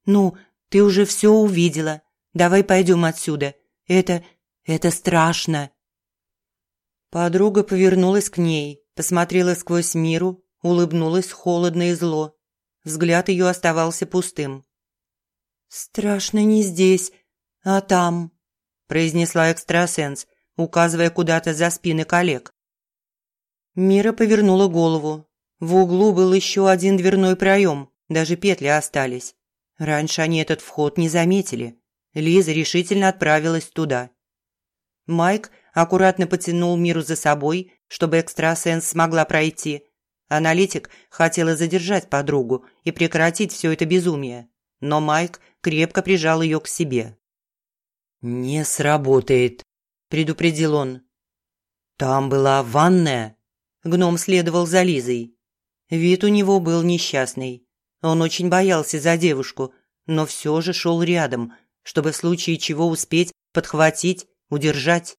«Ну, ты уже все увидела. Давай пойдем отсюда. Это... это страшно». Подруга повернулась к ней, посмотрела сквозь Миру, улыбнулась холодно и зло. Взгляд ее оставался пустым. «Страшно не здесь, а там», – произнесла экстрасенс, указывая куда-то за спины коллег. Мира повернула голову, в углу был еще один дверной проем, даже петли остались. Раньше они этот вход не заметили. Лиза решительно отправилась туда. Майк аккуратно потянул Миру за собой, чтобы экстрасенс смогла пройти. Аналитик хотела задержать подругу и прекратить все это безумие, но Майк крепко прижал ее к себе. «Не сработает», – предупредил он. «Там была ванная». Гном следовал за Лизой. Вид у него был несчастный. Он очень боялся за девушку, но все же шел рядом, чтобы в случае чего успеть подхватить, удержать.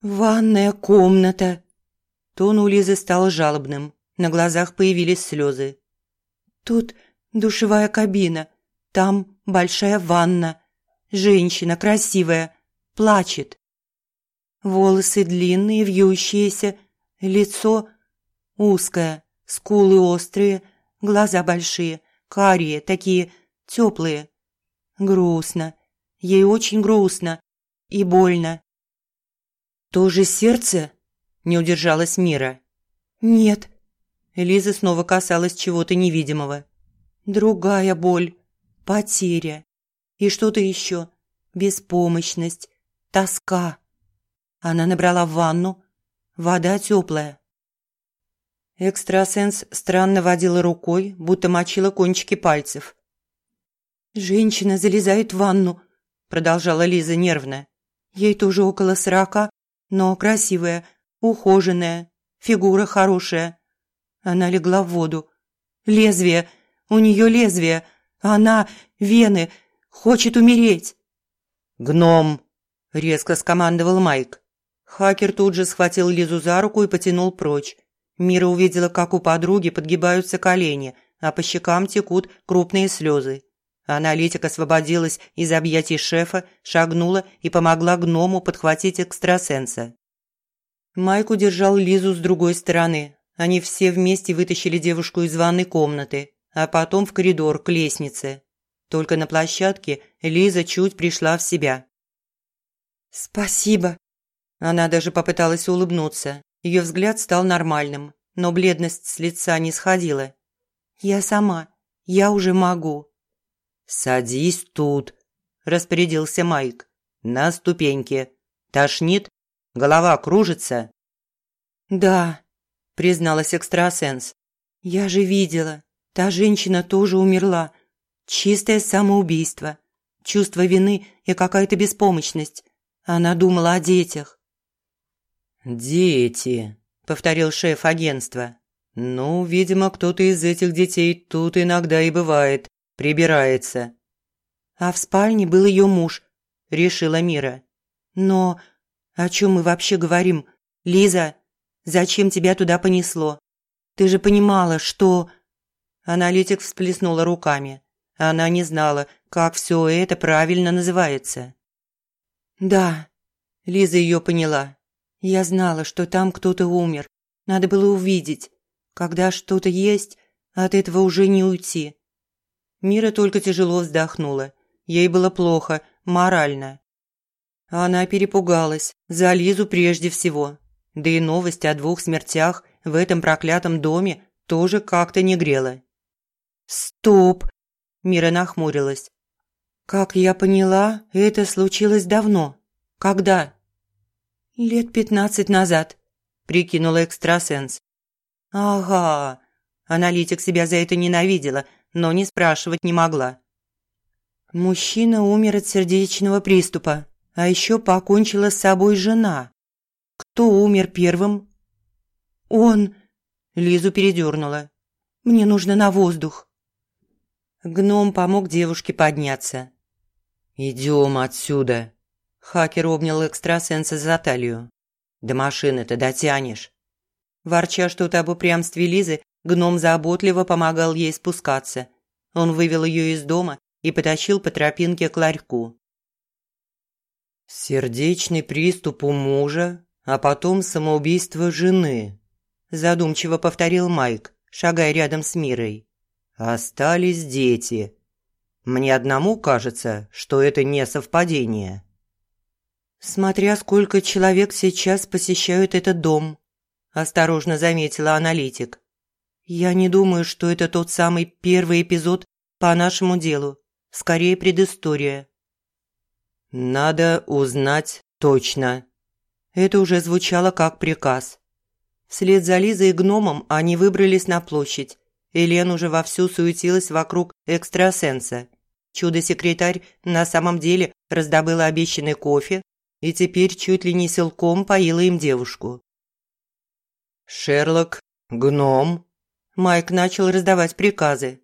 «Ванная комната!» Тон у Лизы стал жалобным, на глазах появились слезы. «Тут душевая кабина, там большая ванна. Женщина красивая, плачет. Волосы длинные, вьющиеся, лицо Узкая, скулы острые, глаза большие, карие, такие теплые. Грустно. Ей очень грустно и больно. «Тоже сердце?» – не удержалась Мира. «Нет». Лиза снова касалась чего-то невидимого. «Другая боль, потеря и что-то еще, беспомощность, тоска». Она набрала ванну, вода теплая, Экстрасенс странно водила рукой, будто мочила кончики пальцев. «Женщина залезает в ванну», – продолжала Лиза нервно. «Ей тоже около сорока, но красивая, ухоженная, фигура хорошая». Она легла в воду. «Лезвие! У нее лезвие! Она, вены, хочет умереть!» «Гном!» – резко скомандовал Майк. Хакер тут же схватил Лизу за руку и потянул прочь. Мира увидела, как у подруги подгибаются колени, а по щекам текут крупные слезы. Аналитик освободилась из объятий шефа, шагнула и помогла гному подхватить экстрасенса. Майк удержал Лизу с другой стороны, Они все вместе вытащили девушку из ванной комнаты, а потом в коридор к лестнице. Только на площадке Лиза чуть пришла в себя. «Спасибо». Она даже попыталась улыбнуться. Ее взгляд стал нормальным, но бледность с лица не сходила. «Я сама. Я уже могу». «Садись тут», – распорядился Майк. «На ступеньке. Тошнит? Голова кружится?» «Да», – призналась экстрасенс. «Я же видела. Та женщина тоже умерла. Чистое самоубийство. Чувство вины и какая-то беспомощность. Она думала о детях». «Дети», – повторил шеф агентства. «Ну, видимо, кто-то из этих детей тут иногда и бывает, прибирается». «А в спальне был ее муж», – решила Мира. «Но о чем мы вообще говорим? Лиза, зачем тебя туда понесло? Ты же понимала, что...» Аналитик всплеснула руками. Она не знала, как все это правильно называется. «Да», – Лиза ее поняла. «Я знала, что там кто-то умер. Надо было увидеть. Когда что-то есть, от этого уже не уйти». Мира только тяжело вздохнула. Ей было плохо, морально. Она перепугалась, за Лизу прежде всего. Да и новость о двух смертях в этом проклятом доме тоже как-то не грела. «Стоп!» – Мира нахмурилась. «Как я поняла, это случилось давно. Когда?» «Лет пятнадцать назад», – прикинула экстрасенс. «Ага». Аналитик себя за это ненавидела, но не спрашивать не могла. Мужчина умер от сердечного приступа, а еще покончила с собой жена. Кто умер первым? Он. Лизу передернула. Мне нужно на воздух. Гном помог девушке подняться. «Идем отсюда!» Хакер обнял экстрасенса за талию. «До машины-то дотянешь!» Ворча что-то об упрямстве Лизы, гном заботливо помогал ей спускаться. Он вывел ее из дома и потащил по тропинке к ларьку. «Сердечный приступ у мужа, а потом самоубийство жены», задумчиво повторил Майк, шагая рядом с Мирой. Остались дети. Мне одному кажется, что это не совпадение. Смотря сколько человек сейчас посещают этот дом, осторожно заметила аналитик. Я не думаю, что это тот самый первый эпизод по нашему делу. Скорее предыстория. Надо узнать точно. Это уже звучало как приказ. Вслед за Лизой и гномом они выбрались на площадь Элен уже вовсю суетилась вокруг экстрасенса. Чудо-секретарь на самом деле раздобыла обещанный кофе и теперь чуть ли не силком поила им девушку. «Шерлок, гном!» Майк начал раздавать приказы.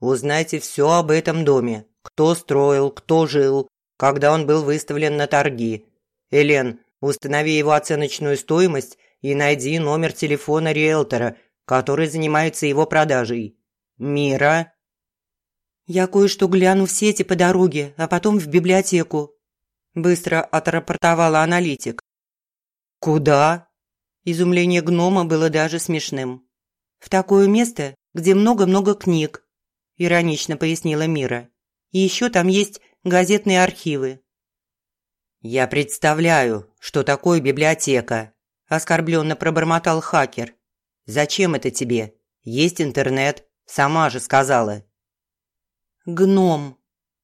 «Узнайте все об этом доме. Кто строил, кто жил, когда он был выставлен на торги. Элен, установи его оценочную стоимость и найди номер телефона риэлтора – который занимается его продажей. Мира?» «Я кое-что гляну в сети по дороге, а потом в библиотеку», – быстро отрапортовала аналитик. «Куда?» Изумление гнома было даже смешным. «В такое место, где много-много книг», – иронично пояснила Мира. «И еще там есть газетные архивы». «Я представляю, что такое библиотека», – оскорбленно пробормотал хакер. Зачем это тебе? Есть интернет, сама же сказала». «Гном».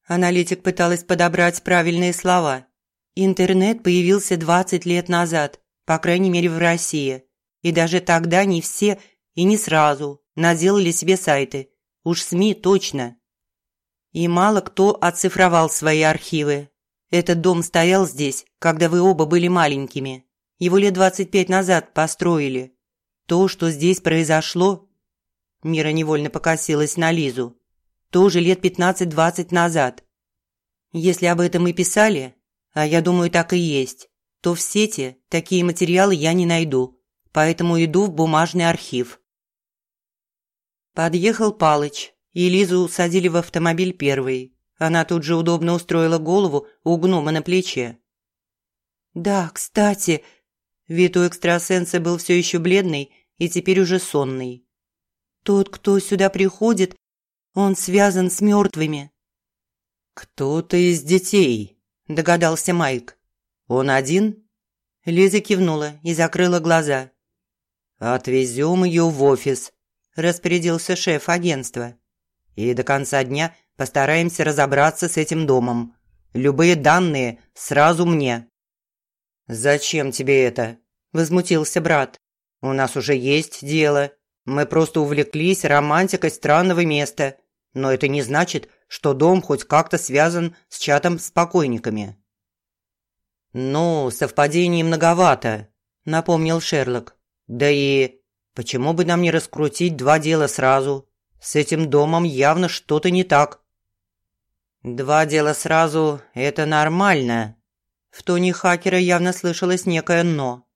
Аналитик пыталась подобрать правильные слова. «Интернет появился 20 лет назад, по крайней мере в России. И даже тогда не все и не сразу наделали себе сайты. Уж СМИ точно. И мало кто оцифровал свои архивы. Этот дом стоял здесь, когда вы оба были маленькими. Его лет 25 назад построили. То, что здесь произошло, Мира невольно покосилась на Лизу, тоже лет 15-20 назад. Если об этом и писали, а я думаю, так и есть, то в сети такие материалы я не найду, поэтому иду в бумажный архив. Подъехал Палыч, и Лизу усадили в автомобиль первой. Она тут же удобно устроила голову у гнома на плече. «Да, кстати, Вид у экстрасенса был все еще бледный, и теперь уже сонный. «Тот, кто сюда приходит, он связан с мертвыми». «Кто-то из детей», – догадался Майк. «Он один?» Лиза кивнула и закрыла глаза. «Отвезем ее в офис», – распорядился шеф агентства. «И до конца дня постараемся разобраться с этим домом. Любые данные сразу мне». «Зачем тебе это?» – возмутился брат. «У нас уже есть дело. Мы просто увлеклись романтикой странного места. Но это не значит, что дом хоть как-то связан с чатом с покойниками». «Ну, совпадений многовато», – напомнил Шерлок. «Да и почему бы нам не раскрутить два дела сразу? С этим домом явно что-то не так». «Два дела сразу – это нормально». В тоне хакера явно слышалось некое «но».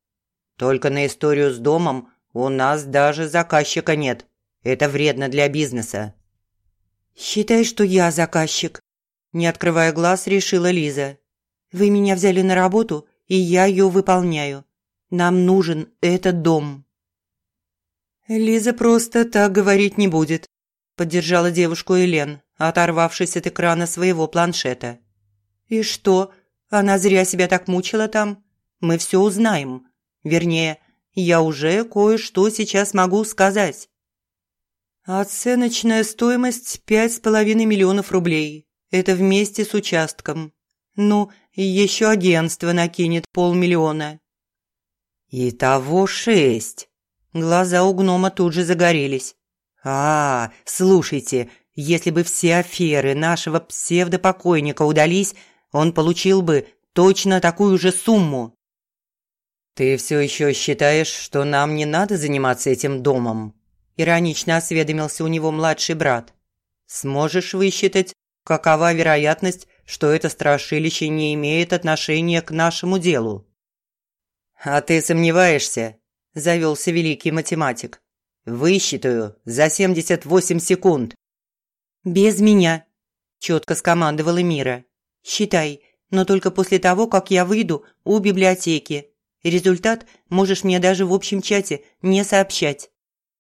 «Только на историю с домом у нас даже заказчика нет. Это вредно для бизнеса». «Считай, что я заказчик», – не открывая глаз, решила Лиза. Вы меня взяли на работу, и я ее выполняю. Нам нужен этот дом». «Лиза просто так говорить не будет», – поддержала девушку Элен, оторвавшись от экрана своего планшета. «И что, она зря себя так мучила там? Мы все узнаем. Вернее, я уже кое-что сейчас могу сказать». «Оценочная стоимость – пять с половиной миллионов рублей. Это вместе с участком. Ну, еще агентство накинет полмиллиона». «Итого шесть». Глаза у гнома тут же загорелись. «А, слушайте, если бы все аферы нашего псевдопокойника удались, он получил бы точно такую же сумму». «Ты все еще считаешь, что нам не надо заниматься этим домом?» Иронично осведомился у него младший брат. «Сможешь высчитать, какова вероятность, что это страшилище не имеет отношения к нашему делу. «А ты сомневаешься?» – завелся великий математик. «Высчитаю за 78 секунд». «Без меня», – четко скомандовала Мира. «Считай, но только после того, как я выйду у библиотеки. Результат можешь мне даже в общем чате не сообщать».